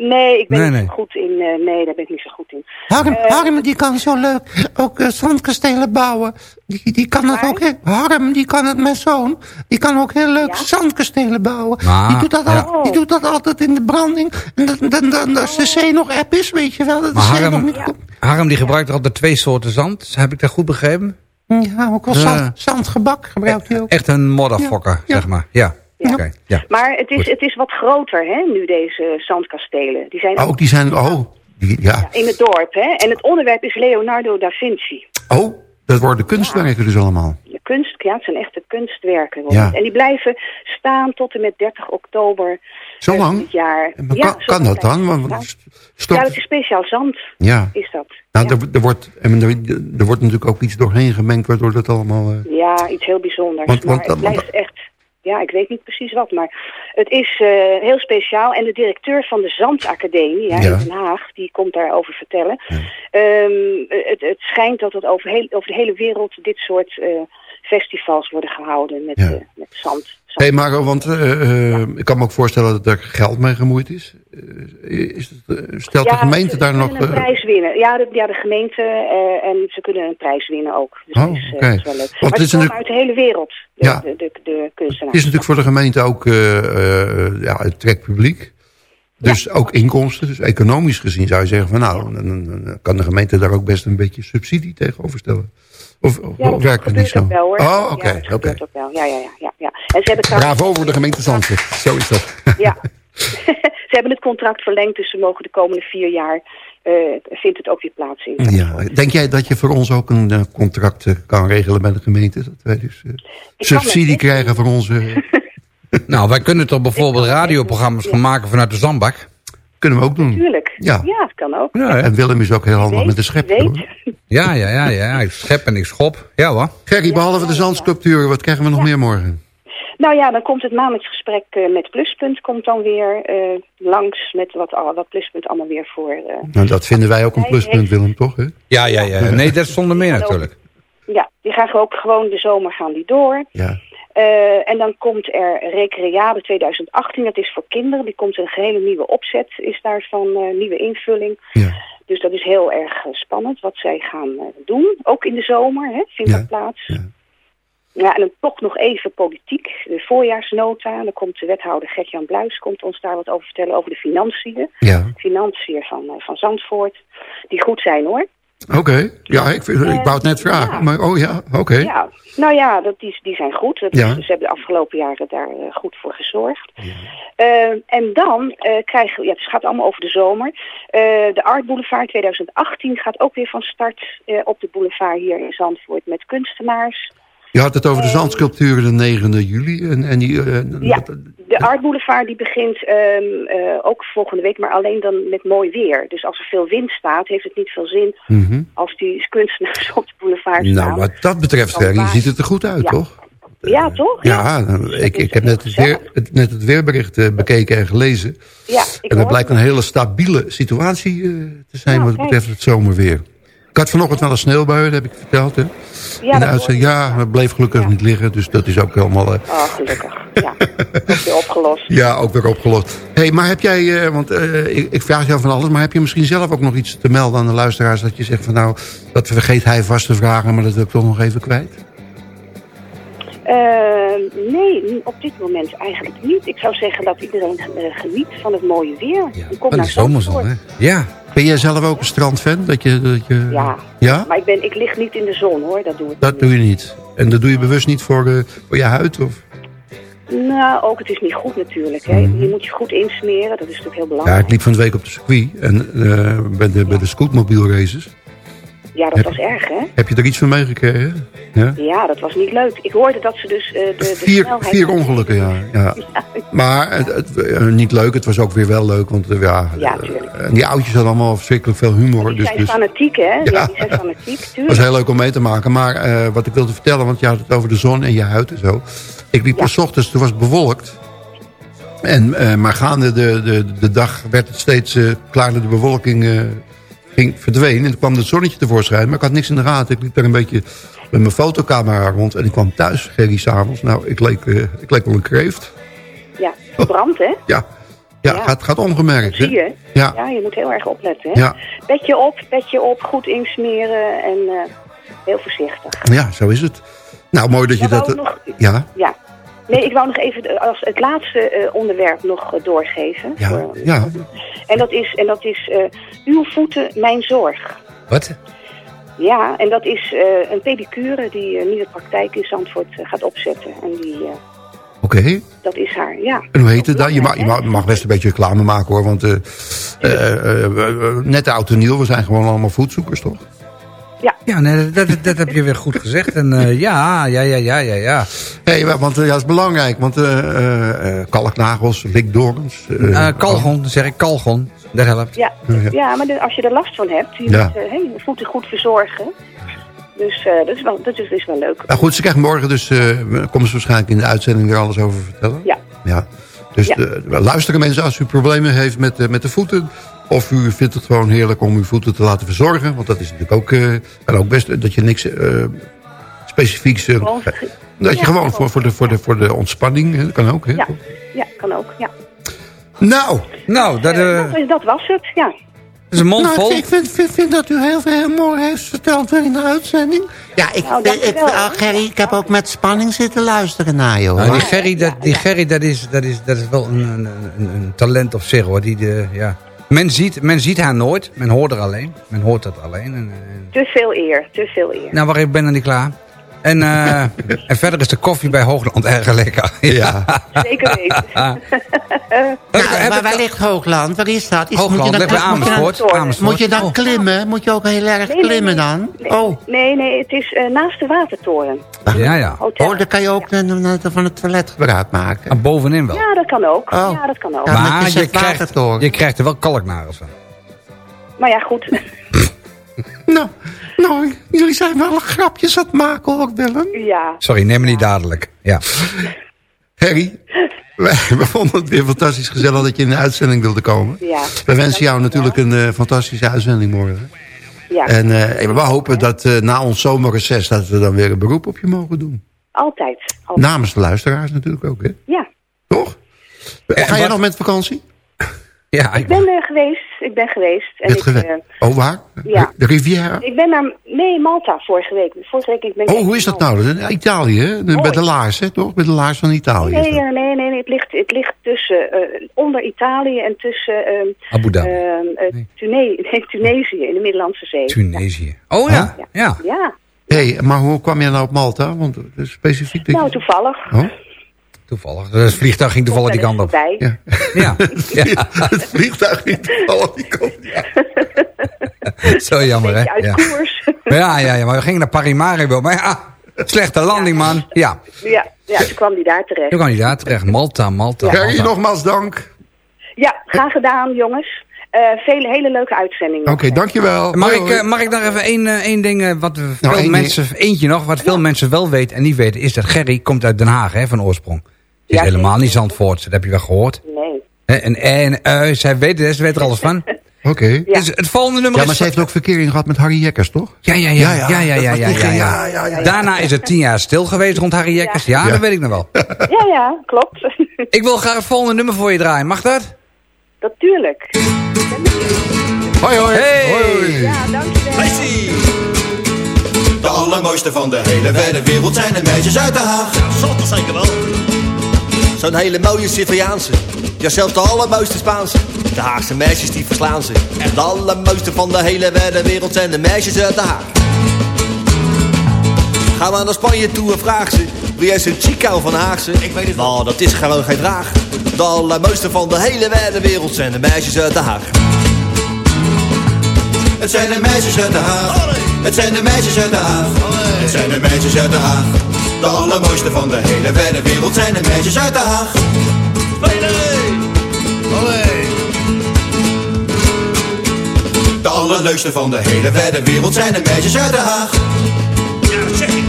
Nee, ik ben Nee, niet nee. zo goed in. eh, nee, daar ben ik niet zo goed in. Harm, Eh, Harm die kan zo leuk ook eh, zandkastelen bouwen. Die, die kan het ook Harm, die kan het, mijn zoon, die kan ook heel leuk Ja? zandkastelen bouwen. Ah, die, doet dat ja. al, die doet dat altijd in de branding. En dat, dat, als de zee nog app is, weet je wel. Dat de zee nog Harm, niet komt. Harm die gebruikt er altijd twee soorten zand. Heb ik dat goed begrepen? Ja, ook wel Ja. zand, zandgebak gebruikt hij ook. Echt een modderfokker, Ja. zeg maar. Ja. Ja. Oké, ja. Maar het is, Goed. het is wat groter, hè, nu deze zandkastelen. Die zijn Oh, ook die zijn... Oh, die, ja. in het dorp, hè. En het onderwerp is Leonardo da Vinci. oh, dat worden kunstwerken dus allemaal. De kunst, ja, het zijn echte kunstwerken. worden Ja. het. En die blijven staan tot en met 30 oktober Zo eh, lang? dit jaar. Maar Ja, kan, zo kan dat dan? Want, Ja. stop. Ja, dat is speciaal zand, Ja. is dat. Nou, ja. er, er, wordt, er, er wordt natuurlijk ook iets doorheen gemengd... waardoor dat allemaal... eh, Ja, iets heel bijzonders. Want- want- maar het blijft echt... Ja, ik weet niet precies wat, maar het is eh, heel speciaal. En de directeur van de Zandacademie hè, Ja. in Den Haag, die komt daarover vertellen. Ehm, het, het schijnt dat het over, heel, over de hele wereld dit soort eh, festivals worden gehouden met, Ja. eh, met zand. Hé, hey Marco, want eh, eh, ik kan me ook voorstellen dat er geld mee gemoeid is. Eh, is het, stelt de gemeente ze- daar ze nog... kunnen een prijs winnen. Ja, de, ja, de gemeente en ze kunnen een prijs winnen ook. Dus Oh, is, oké. dat is wel leuk. Want maar het is natuurlijk- uit de hele wereld, de, Ja. de, de, de kunstenaars. het is natuurlijk voor de gemeente ook ja, het trekt publiek. Dus ook inkomsten. Dus economisch gezien zou je zeggen van nou, dan, kan de gemeente daar ook best een beetje subsidie tegenover stellen. Of, of Ja, dat werkt het niet zo? ook wel hoor. Oh, oké. Ja, ook wel. Ja, ja, ja, ja, ja. En ze hebben Bravo voor de gemeente Zandvoort. Zo is dat. ja. ze hebben het contract verlengd, dus ze mogen de komende vier jaar, eh, vindt het ook weer plaats in. Ja. Denk jij dat je voor ons ook een eh, contract eh, kan regelen bij de gemeente? Dat wij dus subsidie krijgen voor onze... Nou, wij kunnen toch bijvoorbeeld radioprogramma's gaan maken vanuit de zandbak? Kunnen we ook doen. Tuurlijk. Ja. Ja, dat kan ook. Ja, En Willem is ook heel handig Weet, met de schep. weet. ja, ja, ja, ja. Ik schep en ik schop. Ja hoor. Gerrie, behalve de zandsculptuur, wat krijgen we nog meer morgen? Nou ja, dan komt het maandelijks gesprek eh, met Pluspunt komt dan weer eh, langs met wat, wat Pluspunt allemaal weer voor... eh, Nou, dat vinden wij ook een pluspunt, Willem, toch? Hè? Ja, ja, ja. Nee, dat is zonder meer natuurlijk. ja, die gaan ook gewoon de zomer gaan die door. Ja. Eh, en dan komt er Recreade 2018, dat is voor kinderen. Die komt een gehele nieuwe opzet, is daarvan een nieuwe invulling. Ja. Dus dat is heel erg eh, spannend wat zij gaan eh, doen. Ook in de zomer hè, vindt Ja, dat plaats. ja. Ja, en dan toch nog even politiek. De voorjaarsnota. Dan komt de wethouder Gert-Jan Bluis komt ons daar wat over vertellen over de financiën. Ja. Financiën van, eh, van Zandvoort. Die goed zijn hoor. Oké. Ja, ik, ik wou het net vragen. Maar, oh ja, oké. Ja, nou ja, dat, die, die zijn goed. Dat, Ja. Ze hebben de afgelopen jaren daar eh, goed voor gezorgd. Eh, en dan eh, krijgen we, ja, het gaat allemaal over de zomer. Eh, de Art Boulevard 2018 gaat ook weer van start op de boulevard hier in Zandvoort met kunstenaars. Je had het over de zandsculpturen de 9e juli. En, en die, eh, Ja, dat- de Art Boulevard die begint ehm, eh, ook volgende week, maar alleen dan met mooi weer. Dus als er veel wind staat, heeft het niet veel zin Mhm. als die kunstenaars op de boulevard staan. Nou, wat dat betreft, waar- ziet het er goed uit, Ja. toch? Ja, toch? Ja, nou, ik, ik heb net het, weer, het, net het weerbericht eh, bekeken en gelezen. Ja, ik en hoor blijkt een hele stabiele situatie te zijn Nou, wat betreft het zomerweer. Ik had vanochtend wel een sneeuwbui, dat heb ik verteld. Hè? Ja, In de uitzending, ja, het bleef gelukkig niet liggen, dus dat is ook helemaal... eh, Oh, gelukkig. Ja, dat is weer opgelost. ja, ook weer opgelost. hey, maar heb jij, eh, want eh, ik, ik vraag jou van alles... maar heb je misschien zelf ook nog iets te melden aan de luisteraars... dat je zegt van nou, dat vergeet hij vast te vragen... maar dat wil ik toch nog even kwijt? Eh, nee, op dit moment eigenlijk niet. Ik zou zeggen dat iedereen eh, geniet van het mooie weer. En kom Van naar zomerzon, hè? Ja. Ben jij zelf ook een strandfan? Dat je, dat je... Ja. Ja? Maar ik, ben, ik lig niet in de zon hoor, dat doe ik Dat doe je niet. En dat doe je bewust niet voor, eh, voor je huid? Of? Nou, ook het is niet goed natuurlijk. Hè. Je moet je goed insmeren, dat is natuurlijk heel Mhm. Ja, belangrijk. ik liep van de week op de circuit. En eh, bij de, bij de scootmobielraces. Ja, dat was erg hè. Heb je er iets van meegekregen? Ja? Ja, dat was niet leuk. Ik hoorde dat ze dus eh, de, de Vier, snelheid... vier ongelukken, ja. ja. Maar het, het, eh, niet leuk, het was ook weer wel leuk. Want eh, ja, Ja, en die oudjes hadden allemaal verschrikkelijk veel humor. Die Dus, zijn dus fanatiek hè. Ja. Ja. die zijn fanatiek, het was heel leuk om mee te maken. Maar wat ik wilde vertellen, want je had het over de zon en je huid en zo. Ik liep Ja. er 's ochtends, toen was het bewolkt. En, maar gaande de, de, de dag werd het steeds klaarder de bewolking ging verdween. En toen kwam het zonnetje tevoorschijn, maar ik had niks in de gaten. Ik liep daar een beetje met mijn fotocamera rond. En ik kwam thuis, Gerry, s'avonds. Nou, ik leek, eh, ik leek wel een kreeft. Ja, brand hè. Ja, ja, Ja. Gaat, gaat ongemerkt. Zie je? Ja. Ja, je moet heel erg opletten hè. Ja. Petje op, petje op, goed insmeren en eh, heel voorzichtig. ja, zo is het. Nou, mooi dat je dat... nog- Ja, Ja. Nee, ik wou nog even de- als het laatste eh, onderwerp nog eh, doorgeven. ja, Voor- ja. En dat is, en dat is eh, uw voeten, mijn zorg. Wat? Ja, en dat is een pedicure die eh, Nieuwe Praktijk in Zandvoort gaat opzetten. En die, Oké. dat is haar, ja. En hoe heet het dan? Je mag, je mag, best een beetje reclame maken hoor. Want eh, eh, net de oud en nieuw, we zijn gewoon allemaal voedzoekers toch? Ja, nee, dat, dat, heb je weer goed gezegd. En eh, ja, ja, ja, ja, ja, ja. Maar- want eh, ja, dat is belangrijk. Want eh eh, eh, kalknagels, likdorens. kalgon, zeg ik kalgon. Dat helpt. Ja, ja maar de- als je er last van hebt, je Ja. moet eh, hè, je voeten goed verzorgen. Dus eh, dat, is wel, dat, is, dat is wel leuk. Nou goed, ze krijgen morgen dus, eh komen ze waarschijnlijk in de uitzending weer alles over vertellen. Ja. ja. Dus Ja. luisteren mensen als u problemen heeft met, eh, met de voeten. Of u vindt het gewoon heerlijk om uw voeten te laten verzorgen. Want dat is natuurlijk ook, eh, kan ook best dat je niks eh, specifieks... eh, Gewoon- dat je Ja, gewoon voor, voor, de, voor, de, voor de ontspanning, hè, dat kan ook. Hè? Ja, ja, kan ook, ja. Nou, Nou, dat, dat, dat was het, ja. is een mond nou, vol. ik vind, vind, vind dat u heel veel humor heeft verteld in de uitzending. Ja, ik, Nou, ik, oh. Gerry, ik heb ook met spanning zitten luisteren naar. Nou, die Gerry, dat, die Gerry dat, is, dat, is, dat is wel een, een, een, een talent op zich hoor. Die de, ja. Men, ziet, men ziet haar nooit, men hoort haar alleen. Men hoort dat alleen. En, en- Te veel eer, te veel eer. nou, waar ik ben nog niet klaar. En, eh, en verder is de koffie bij Hoogland erg lekker. Ja. Zeker weten. Nou, maar waar ligt Hoogland? Waar is dat? Is, Hoogland, ligt bij dan, moet je dan- Amersfoort. Amersfoort. Moet je dan Oh. klimmen? Moet je ook heel erg Nee, nee, klimmen dan? Nee, Oh. nee, nee, het is eh, naast de watertoren. Ja, ja. Hotel. oh, dan kan je ook van het toilet gebruik maken. En bovenin wel. Ja, dat kan ook. Oh. Ja, dat kan ook. Ja. maar je krijgt, je krijgt er wel kalknagels van. Maar ja, goed. Nou, nou, jullie zijn wel grapjes aan het maken hoor, Willem. ja. Sorry, neem me niet dadelijk. Ja. Harry, we vonden het weer fantastisch gezellig dat je in de uitzending wilde komen. Ja. We wensen jou natuurlijk een eh, fantastische uitzending morgen. Ja, En eh, we hopen dat eh, na ons zomerreces dat we dan weer een beroep op je mogen doen. altijd. altijd. Namens de luisteraars natuurlijk ook, hè? Ja. Toch? Ga jij wat- nog met vakantie? Ja, Ik ben er geweest. Ik ben geweest. En ik, gewe- eh, oh, waar? ja. De Riviera? ik ben naar... Nee, Malta vorige week. Vorige week ik ben Oh, hoe is dat nou? Dat Italië, hè? Bij de laars, hè? Toch? Bij de laars van Italië. Nee, dat. nee, nee, nee, nee, Het, ligt, het ligt tussen, eh, onder Italië en tussen ehm Abu Dhabi. ehm, eh, Tune- nee, Tunesië in de Middellandse Zee. Tunesië. Oh ja, ja. Ja, Hé, maar hoe kwam je nou op Malta? Want specifiek... nou toevallig. Oh? Toevallig. Het vliegtuig ging toevallig die kant op. Bij. Ja. Ja. ja. het vliegtuig niet toevallig die kant. Zo jammer, hè? Uit Ja. koers. Ja, ja, ja, maar we gingen naar Parimaribo. Maar ja, slechte landing, man. Ja, ja, ja, toen kwam die daar terecht. hoe kan je daar terecht? Malta, Malta, Malta. nogmaals dank. Ja, graag gedaan, jongens. Eh vele hele leuke uitzendingen. Oké, dankjewel. Mag Hoi, ik, hoi. eh, mag ik nog even één, eh, één ding, eh, wat veel één mensen, eentje nog, wat veel mensen wel weten en niet weten, is dat Gerry komt uit Den Haag, hè, van oorsprong is helemaal niet Zandvoort, dat heb je wel gehoord. Nee. En, en, eh, zij weet het, ze weet er alles van. Oké. Okay. Ja. Dus het volgende nummer ja, maar ze heeft ook verkeering gehad met Harry Jekkers, toch? Ja, ja, ja. ja, ja, ja, ja, ja, Daarna is het tien jaar stil geweest rond Harry Jekkers. Ja, dat weet ik nog wel. Ja, ja, klopt. ik wil graag het volgende nummer voor je draaien. Mag dat? Natuurlijk. Hoi, hoi. Hey. Hoi. Ja, dankjewel. De allermooiste van de hele wereld zijn de meisjes uit de Haag. Ja, zot, zeker wel. Zo'n hele mooie Siciliaanse. Ja, zelfs de allermooiste Spaanse. De Haagse meisjes die verslaan ze. En de allermooiste van de hele wijde wereld zijn de meisjes uit de Haag. Gaan we naar Spanje toe en vraag ze. Wil jij zo'n chico van Haagse? Ik weet het wel. Nou, dat is gewoon geen vraag. De allermooiste van de hele wijde wereld zijn de meisjes uit de Haag. Het zijn de meisjes uit de Haag. Het zijn de meisjes uit de Haag. Het zijn de meisjes uit de Haag. De allermooiste van de hele wijde wereld zijn de meisjes uit de Haag. De allerleukste van de hele wijde wereld zijn de meisjes uit de Haag. Ja, dat zeg ik.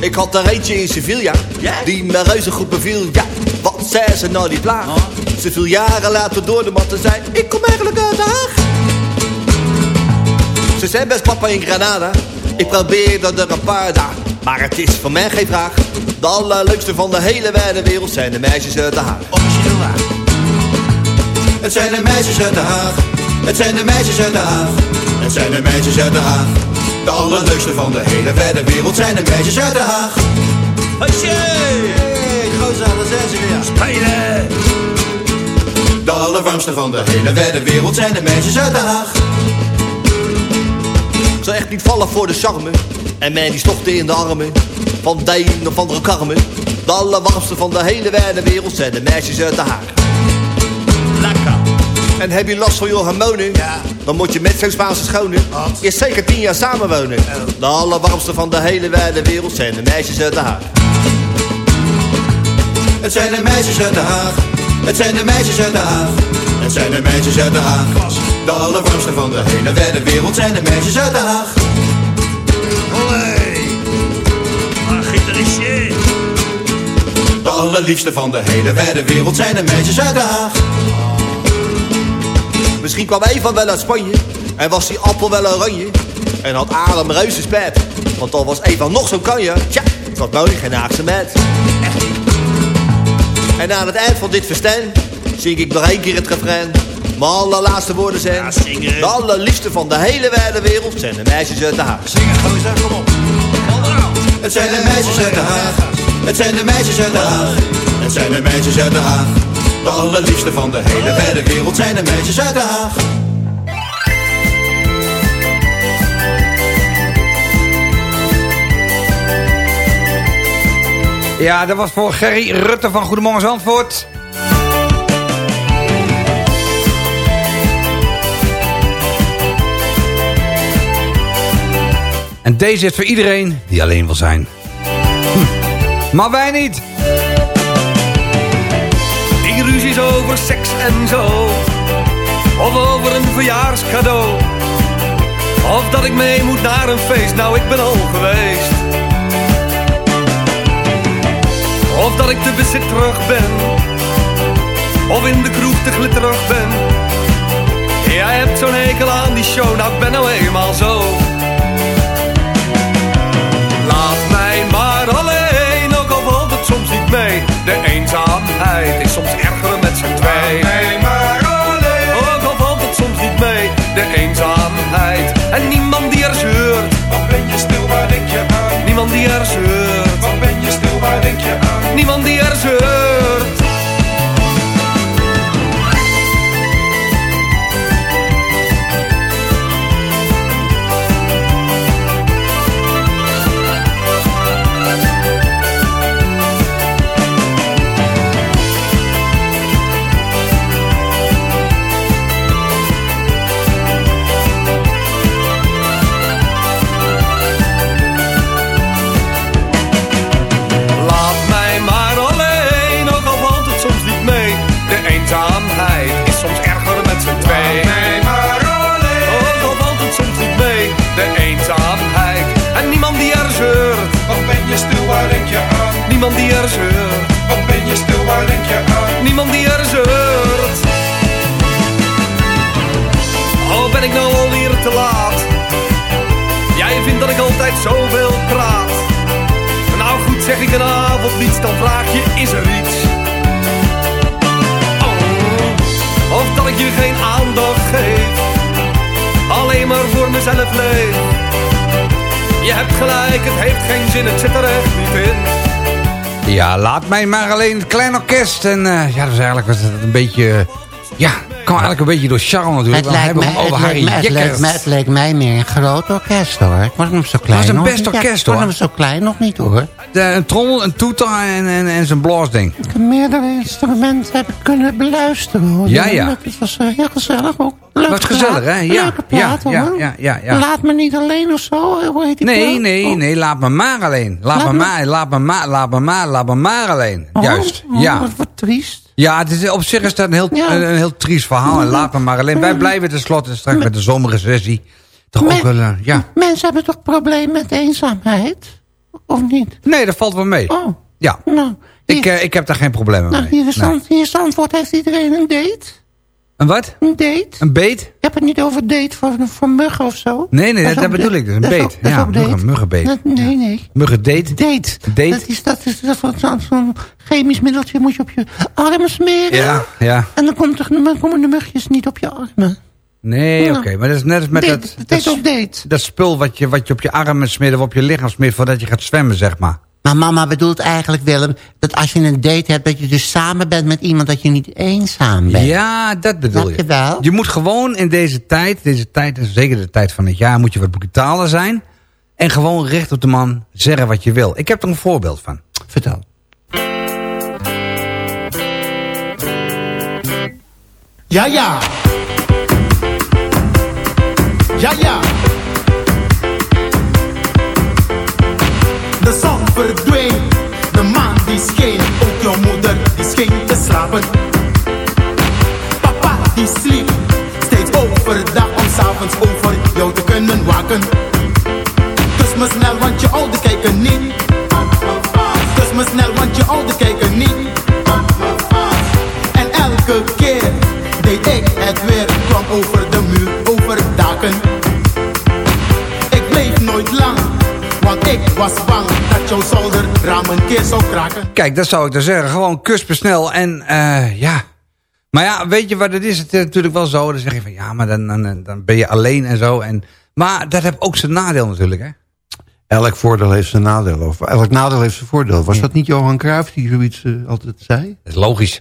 Ik had er eentje in Sevilla, die me reuze goed beviel. Ja, wat zei ze nou die plaag? Ze viel jaren later door de mat en zei, ik kom eigenlijk uit de Haag. Ze zijn best papa in Granada, ik probeer er een paar daar. Maar het is voor mij geen vraag. De allerleukste van de hele wijde wereld zijn de meisjes uit de Haag. Officieel waar. Het zijn de meisjes uit de Haag. Het zijn de meisjes uit de Haag. Het zijn de meisjes uit de Haag. De allerleukste van de hele wijde wereld zijn de meisjes uit de Haag. Husje! Hey, gozer, daar zijn ze weer. Spelen! De allerwarmste van de hele wijde wereld zijn de meisjes uit de Haag. Ik zal echt niet vallen voor de charme. En mij die stopte in de armen. Van de een of andere karmen. De allerwarmste van de hele wijde wereld zijn de meisjes uit de Haag. Lekker. En heb je last van je hormonen? Ja. Dan moet je met zo'n Spaanse schone eerst zeker tien jaar samenwonen. De allerwarmste van de hele wijde wereld zijn de meisjes uit de Haag. Het zijn de meisjes uit de Haag. Het zijn de meisjes uit de Haag. Het zijn de meisjes uit de Haag. De allerwarmste van de hele wijde wereld zijn de meisjes uit de Haag. Allerliefste van de hele wijde wereld zijn de meisjes uit de Haag. Misschien kwam Eva wel uit Spanje en was die appel wel oranje. En had Adam reuze spijt, want al was Eva nog zo kanje. Tja, het was mooi geen Haagse met. En aan het eind van dit festijn zing ik nog één keer het refrein. Mijn allerlaatste woorden zijn... Ja, zingen. De allerliefste van de hele wijde wereld zijn de meisjes uit de Haag. Zingen, gozer, kom op. Het zijn de meisjes uit de Haag. Het zijn de meisjes uit de Haag. Het zijn de meisjes uit de Haag. De allerliefste van de hele wijde wereld zijn de meisjes uit de Haag. Ja, dat was voor Gerry Rutte van Goedemorgen Zandvoort. En deze is voor iedereen die alleen wil zijn. Maar wij niet. Die ruzies over seks en zo. Of over een verjaarscadeau. Of dat ik mee moet naar een feest, nou ik ben al geweest. Of dat ik te bezit terug ben. Of in de kroeg te glitterig ben. Jij hebt zo'n hekel aan die show, nou ik ben nou eenmaal zo. Niemand die er laat mij maar alleen het klein orkest. En eh, ja, dat is eigenlijk was het een beetje... ja, kwam eigenlijk een beetje door Charles natuurlijk. Het lijkt, hebben mij, het, over lijkt, Harry mij, het, lijkt, Jekkers. mij, het meer een groot orkest hoor. Ik word hem zo klein. was een best. Ja, orkest, Ik word hoor. hem zo klein nog niet hoor. De, een trommel, een toeter en, en, en zijn blaasding. Ik heb meerdere instrumenten heb ik kunnen beluisteren hoor. Ja, ja. Het was eh, heel gezellig ook. Leuk Wat gezellig, hè? Ja, Leuke plaat ja, ja, hoor. ja, ja, ja. Laat me niet alleen of zo. Hoe heet die Nee, plaat? nee, Oh. nee, laat me maar alleen. Laat, Laat me me- maar, laat me maar, laat me maar, laat me maar alleen. Oh, Juist, oh, ja. Wat, wat triest. Ja, het is, op zich is dat een heel, Ja. een, een heel triest verhaal. En laat me maar alleen. Wij blijven tenslotte straks met de zomerrecessie. Toch ook wel, eh, ja. Mensen hebben toch problemen met eenzaamheid? Of niet? Nee, dat valt wel mee. Oh, Ja, nou. ik, eh, ik heb daar geen problemen Nou, mee. hier Nee. Zand- Zandvoort. Heeft iedereen een date? Een wat? Een date? Een beet? Ik heb het niet over date voor, voor muggen of zo. Nee, nee, dat, bedoel ik dus. Een Dat beet. dat Ja, muggen, muggenbeet. Dat- nee, nee. Muggendate? Date. Date? Dat is, dat is, dat is zo'n chemisch middeltje moet je op je armen smeren. Ja, ja. En dan, komt er, dan komen de mugjes niet op je armen. Nee, Nou, oké. Maar dat is net als met date, dat, date dat, ook date. dat spul wat je, wat je op je armen smeert of op je lichaam smeert voordat je gaat zwemmen, zeg maar. Maar mama bedoelt eigenlijk, Willem, dat als je een date hebt... dat je dus samen bent met iemand, dat je niet eenzaam bent. Ja, dat bedoel je je. wel? Je moet gewoon in deze tijd, deze tijd, en zeker de tijd van het jaar, moet je wat brutaler zijn. En gewoon recht op de man zeggen wat je wil. Ik heb er een voorbeeld van. Vertel. Ja, ja. Ja, ja. De zon verdween, de maan die scheen, ook jouw moeder die scheen te slapen. Papa die sliep, steeds overdag om s'avonds over jou te kunnen waken. Dus me snel, want je ouders kijken niet. Dus me snel, want je ouders kijken niet. En elke keer deed ik het weer, kwam over de muur, over daken. Was bang dat jouw zolderraam een keer zou kraken. Kijk, dat zou ik dan zeggen. Gewoon kuspersnel en eh, ja. Maar ja, weet je wat het is? Het is natuurlijk wel zo. Dan zeg je van ja, maar dan, dan, dan ben je alleen en zo. En, maar dat heeft ook zijn nadeel natuurlijk, hè? Elk voordeel heeft zijn nadeel. Of elk nadeel heeft zijn voordeel. Was dat niet Johan Cruijff die zoiets eh, altijd zei? Dat is logisch.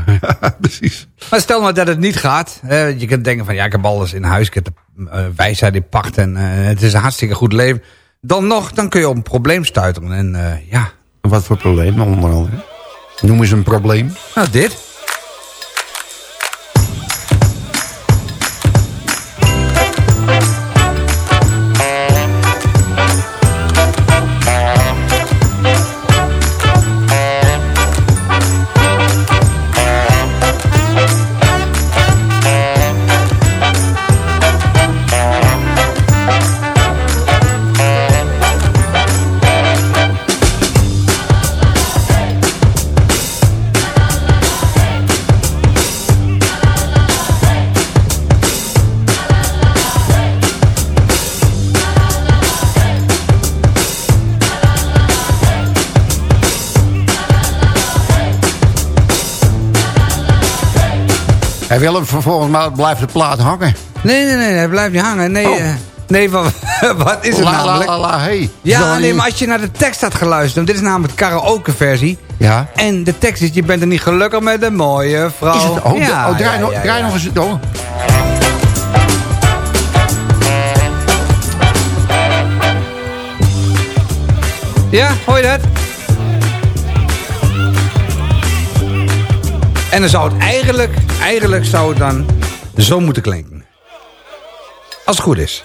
precies. Maar stel nou dat het niet gaat. je kunt denken van ja, ik heb alles in huis. Ik heb de eh, wijsheid in pacht. En eh, het is een hartstikke goed leven. Dan nog, dan kun je op een probleem stuiteren. En eh, ja. Wat voor probleem onder andere? Noem eens een probleem. Nou, dit. Hij wil hem vervolgens, maar blijft de plaat hangen. Nee, nee, nee, hij blijft niet hangen. Nee, Oh. eh, nee wat, wat is het La, la, namelijk? la, la, hey. Is Ja, nee, maar als je naar de tekst had geluisterd... Dit is namelijk de karaoke versie. Ja. En de tekst is... Je bent er niet gelukkig met een mooie vrouw. Is het, oh, ja, oh, draai, ja, nog, ja, draai nog eens. Oh. Ja, hoor je dat? En dan zou het eigenlijk... Eigenlijk zou het dan zo moeten klinken. Als het goed is.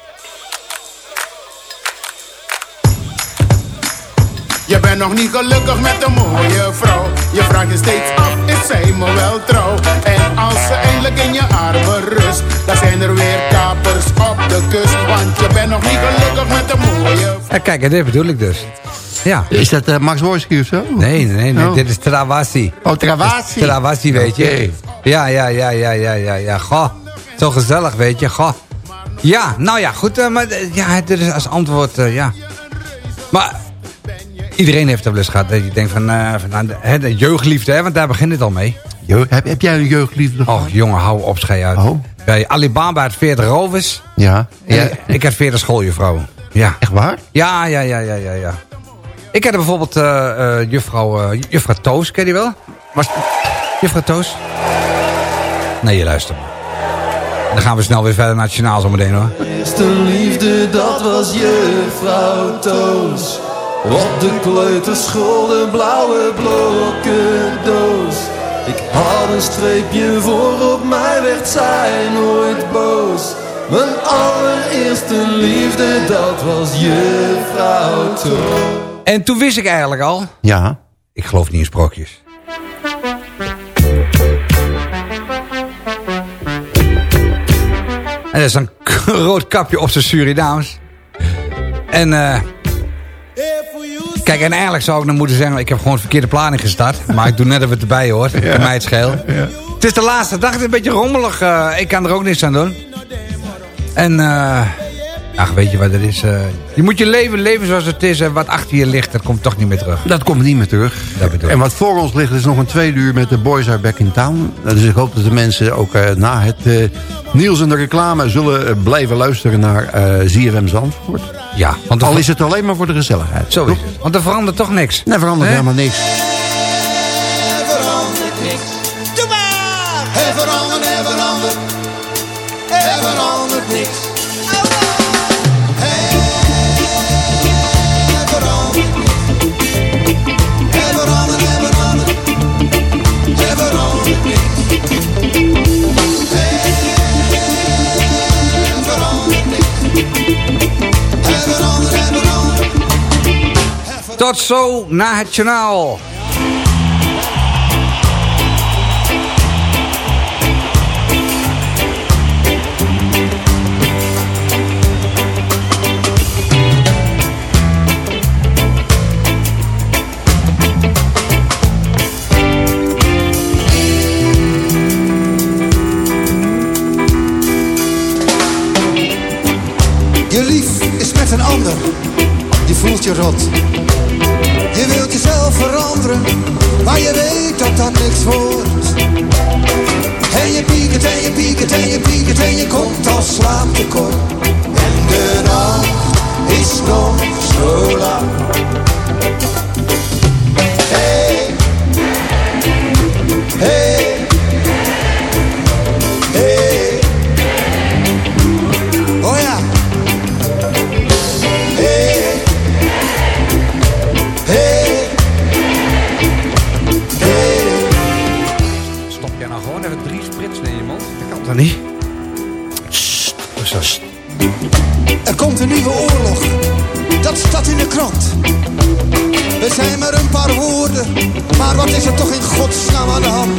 Je bent nog niet gelukkig met een mooie vrouw. Je vraagt je steeds af, is zij me wel trouw? En als ze eindelijk in je armen rust, dan zijn er weer kapers op de kust. Want je bent nog niet gelukkig met een mooie vrouw. Ja, kijk, en dit bedoel ik dus. Ja. Is dat eh, Max Wojski of zo? Nee, nee, nee, Oh. dit is Travassi. Oh, Travassi. Travassi, weet je. Ja, ja, ja, ja, ja, ja, ja. Goh, zo gezellig, weet je. Goh. Ja, nou ja, goed. eh, maar eh, ja, dit is als antwoord, eh, ja. Maar iedereen heeft er wel eens gehad. Dat je denkt van, eh, van nou, de, hè, de jeugdliefde, hè, want daar begint het al mee. Jo, heb, heb jij een jeugdliefde gehad? Och, jongen, hou op, schei uit. Oh. Bij Alibaba had 40 rovers. Ja. Ja. ik- Ik had 40 schooljuffrouwen. Ja. Echt waar? Ja, ja, ja, ja, ja. ja. Ik ken bijvoorbeeld juffrouw, juffrouw Toos, ken je wel? Was, juffrouw Toos? Nee, je luistert. Dan gaan we snel weer verder naar het journaal zometeen hoor. Eerste liefde, dat was juffrouw Toos. Op de kleuterschool, de blauwe blokken doos. Ik had een streepje voor, op mij werd zij nooit boos. Mijn allereerste liefde, dat was juffrouw Toos. En toen wist ik eigenlijk al... Ja. Ik geloof niet in sprookjes. En er is een rood kapje op zijn Surinaams. En eh... Kijk, en eigenlijk zou ik dan moeten zeggen... ik heb gewoon verkeerde planning gestart. Maar ik doe net of het erbij hoort. Ja. Mij het scheel. Het is de laatste dag, het is een beetje rommelig. eh, ik kan er ook niks aan doen. En... eh ach, weet je wat het is? eh, je moet je leven leven zoals het is. En wat achter je ligt, dat komt toch niet meer terug. Dat komt niet meer terug. Dat bedoel ik. En wat voor ons ligt is nog een tweede uur met de Boys Are Back in Town. Dus ik hoop dat de mensen ook eh, na het eh, nieuws en de reclame... zullen blijven luisteren naar eh ZFM Zandvoort. Ja, want Al is het alleen maar voor de gezelligheid. Zo is het. Want er verandert toch niks. Nee, verandert helemaal niks. Er verandert niks. Doe maar! Er verandert, er verandert. Er verandert Tot zo na het. Je lief is met een ander, je voelt je rot. Je wilt jezelf veranderen, maar je weet dat dat niks wordt. En je piekert en je piekert en je piekert en je komt als slaaptekort. En de nacht is nog zo lang. Is er toch in godsnaam aan de hand?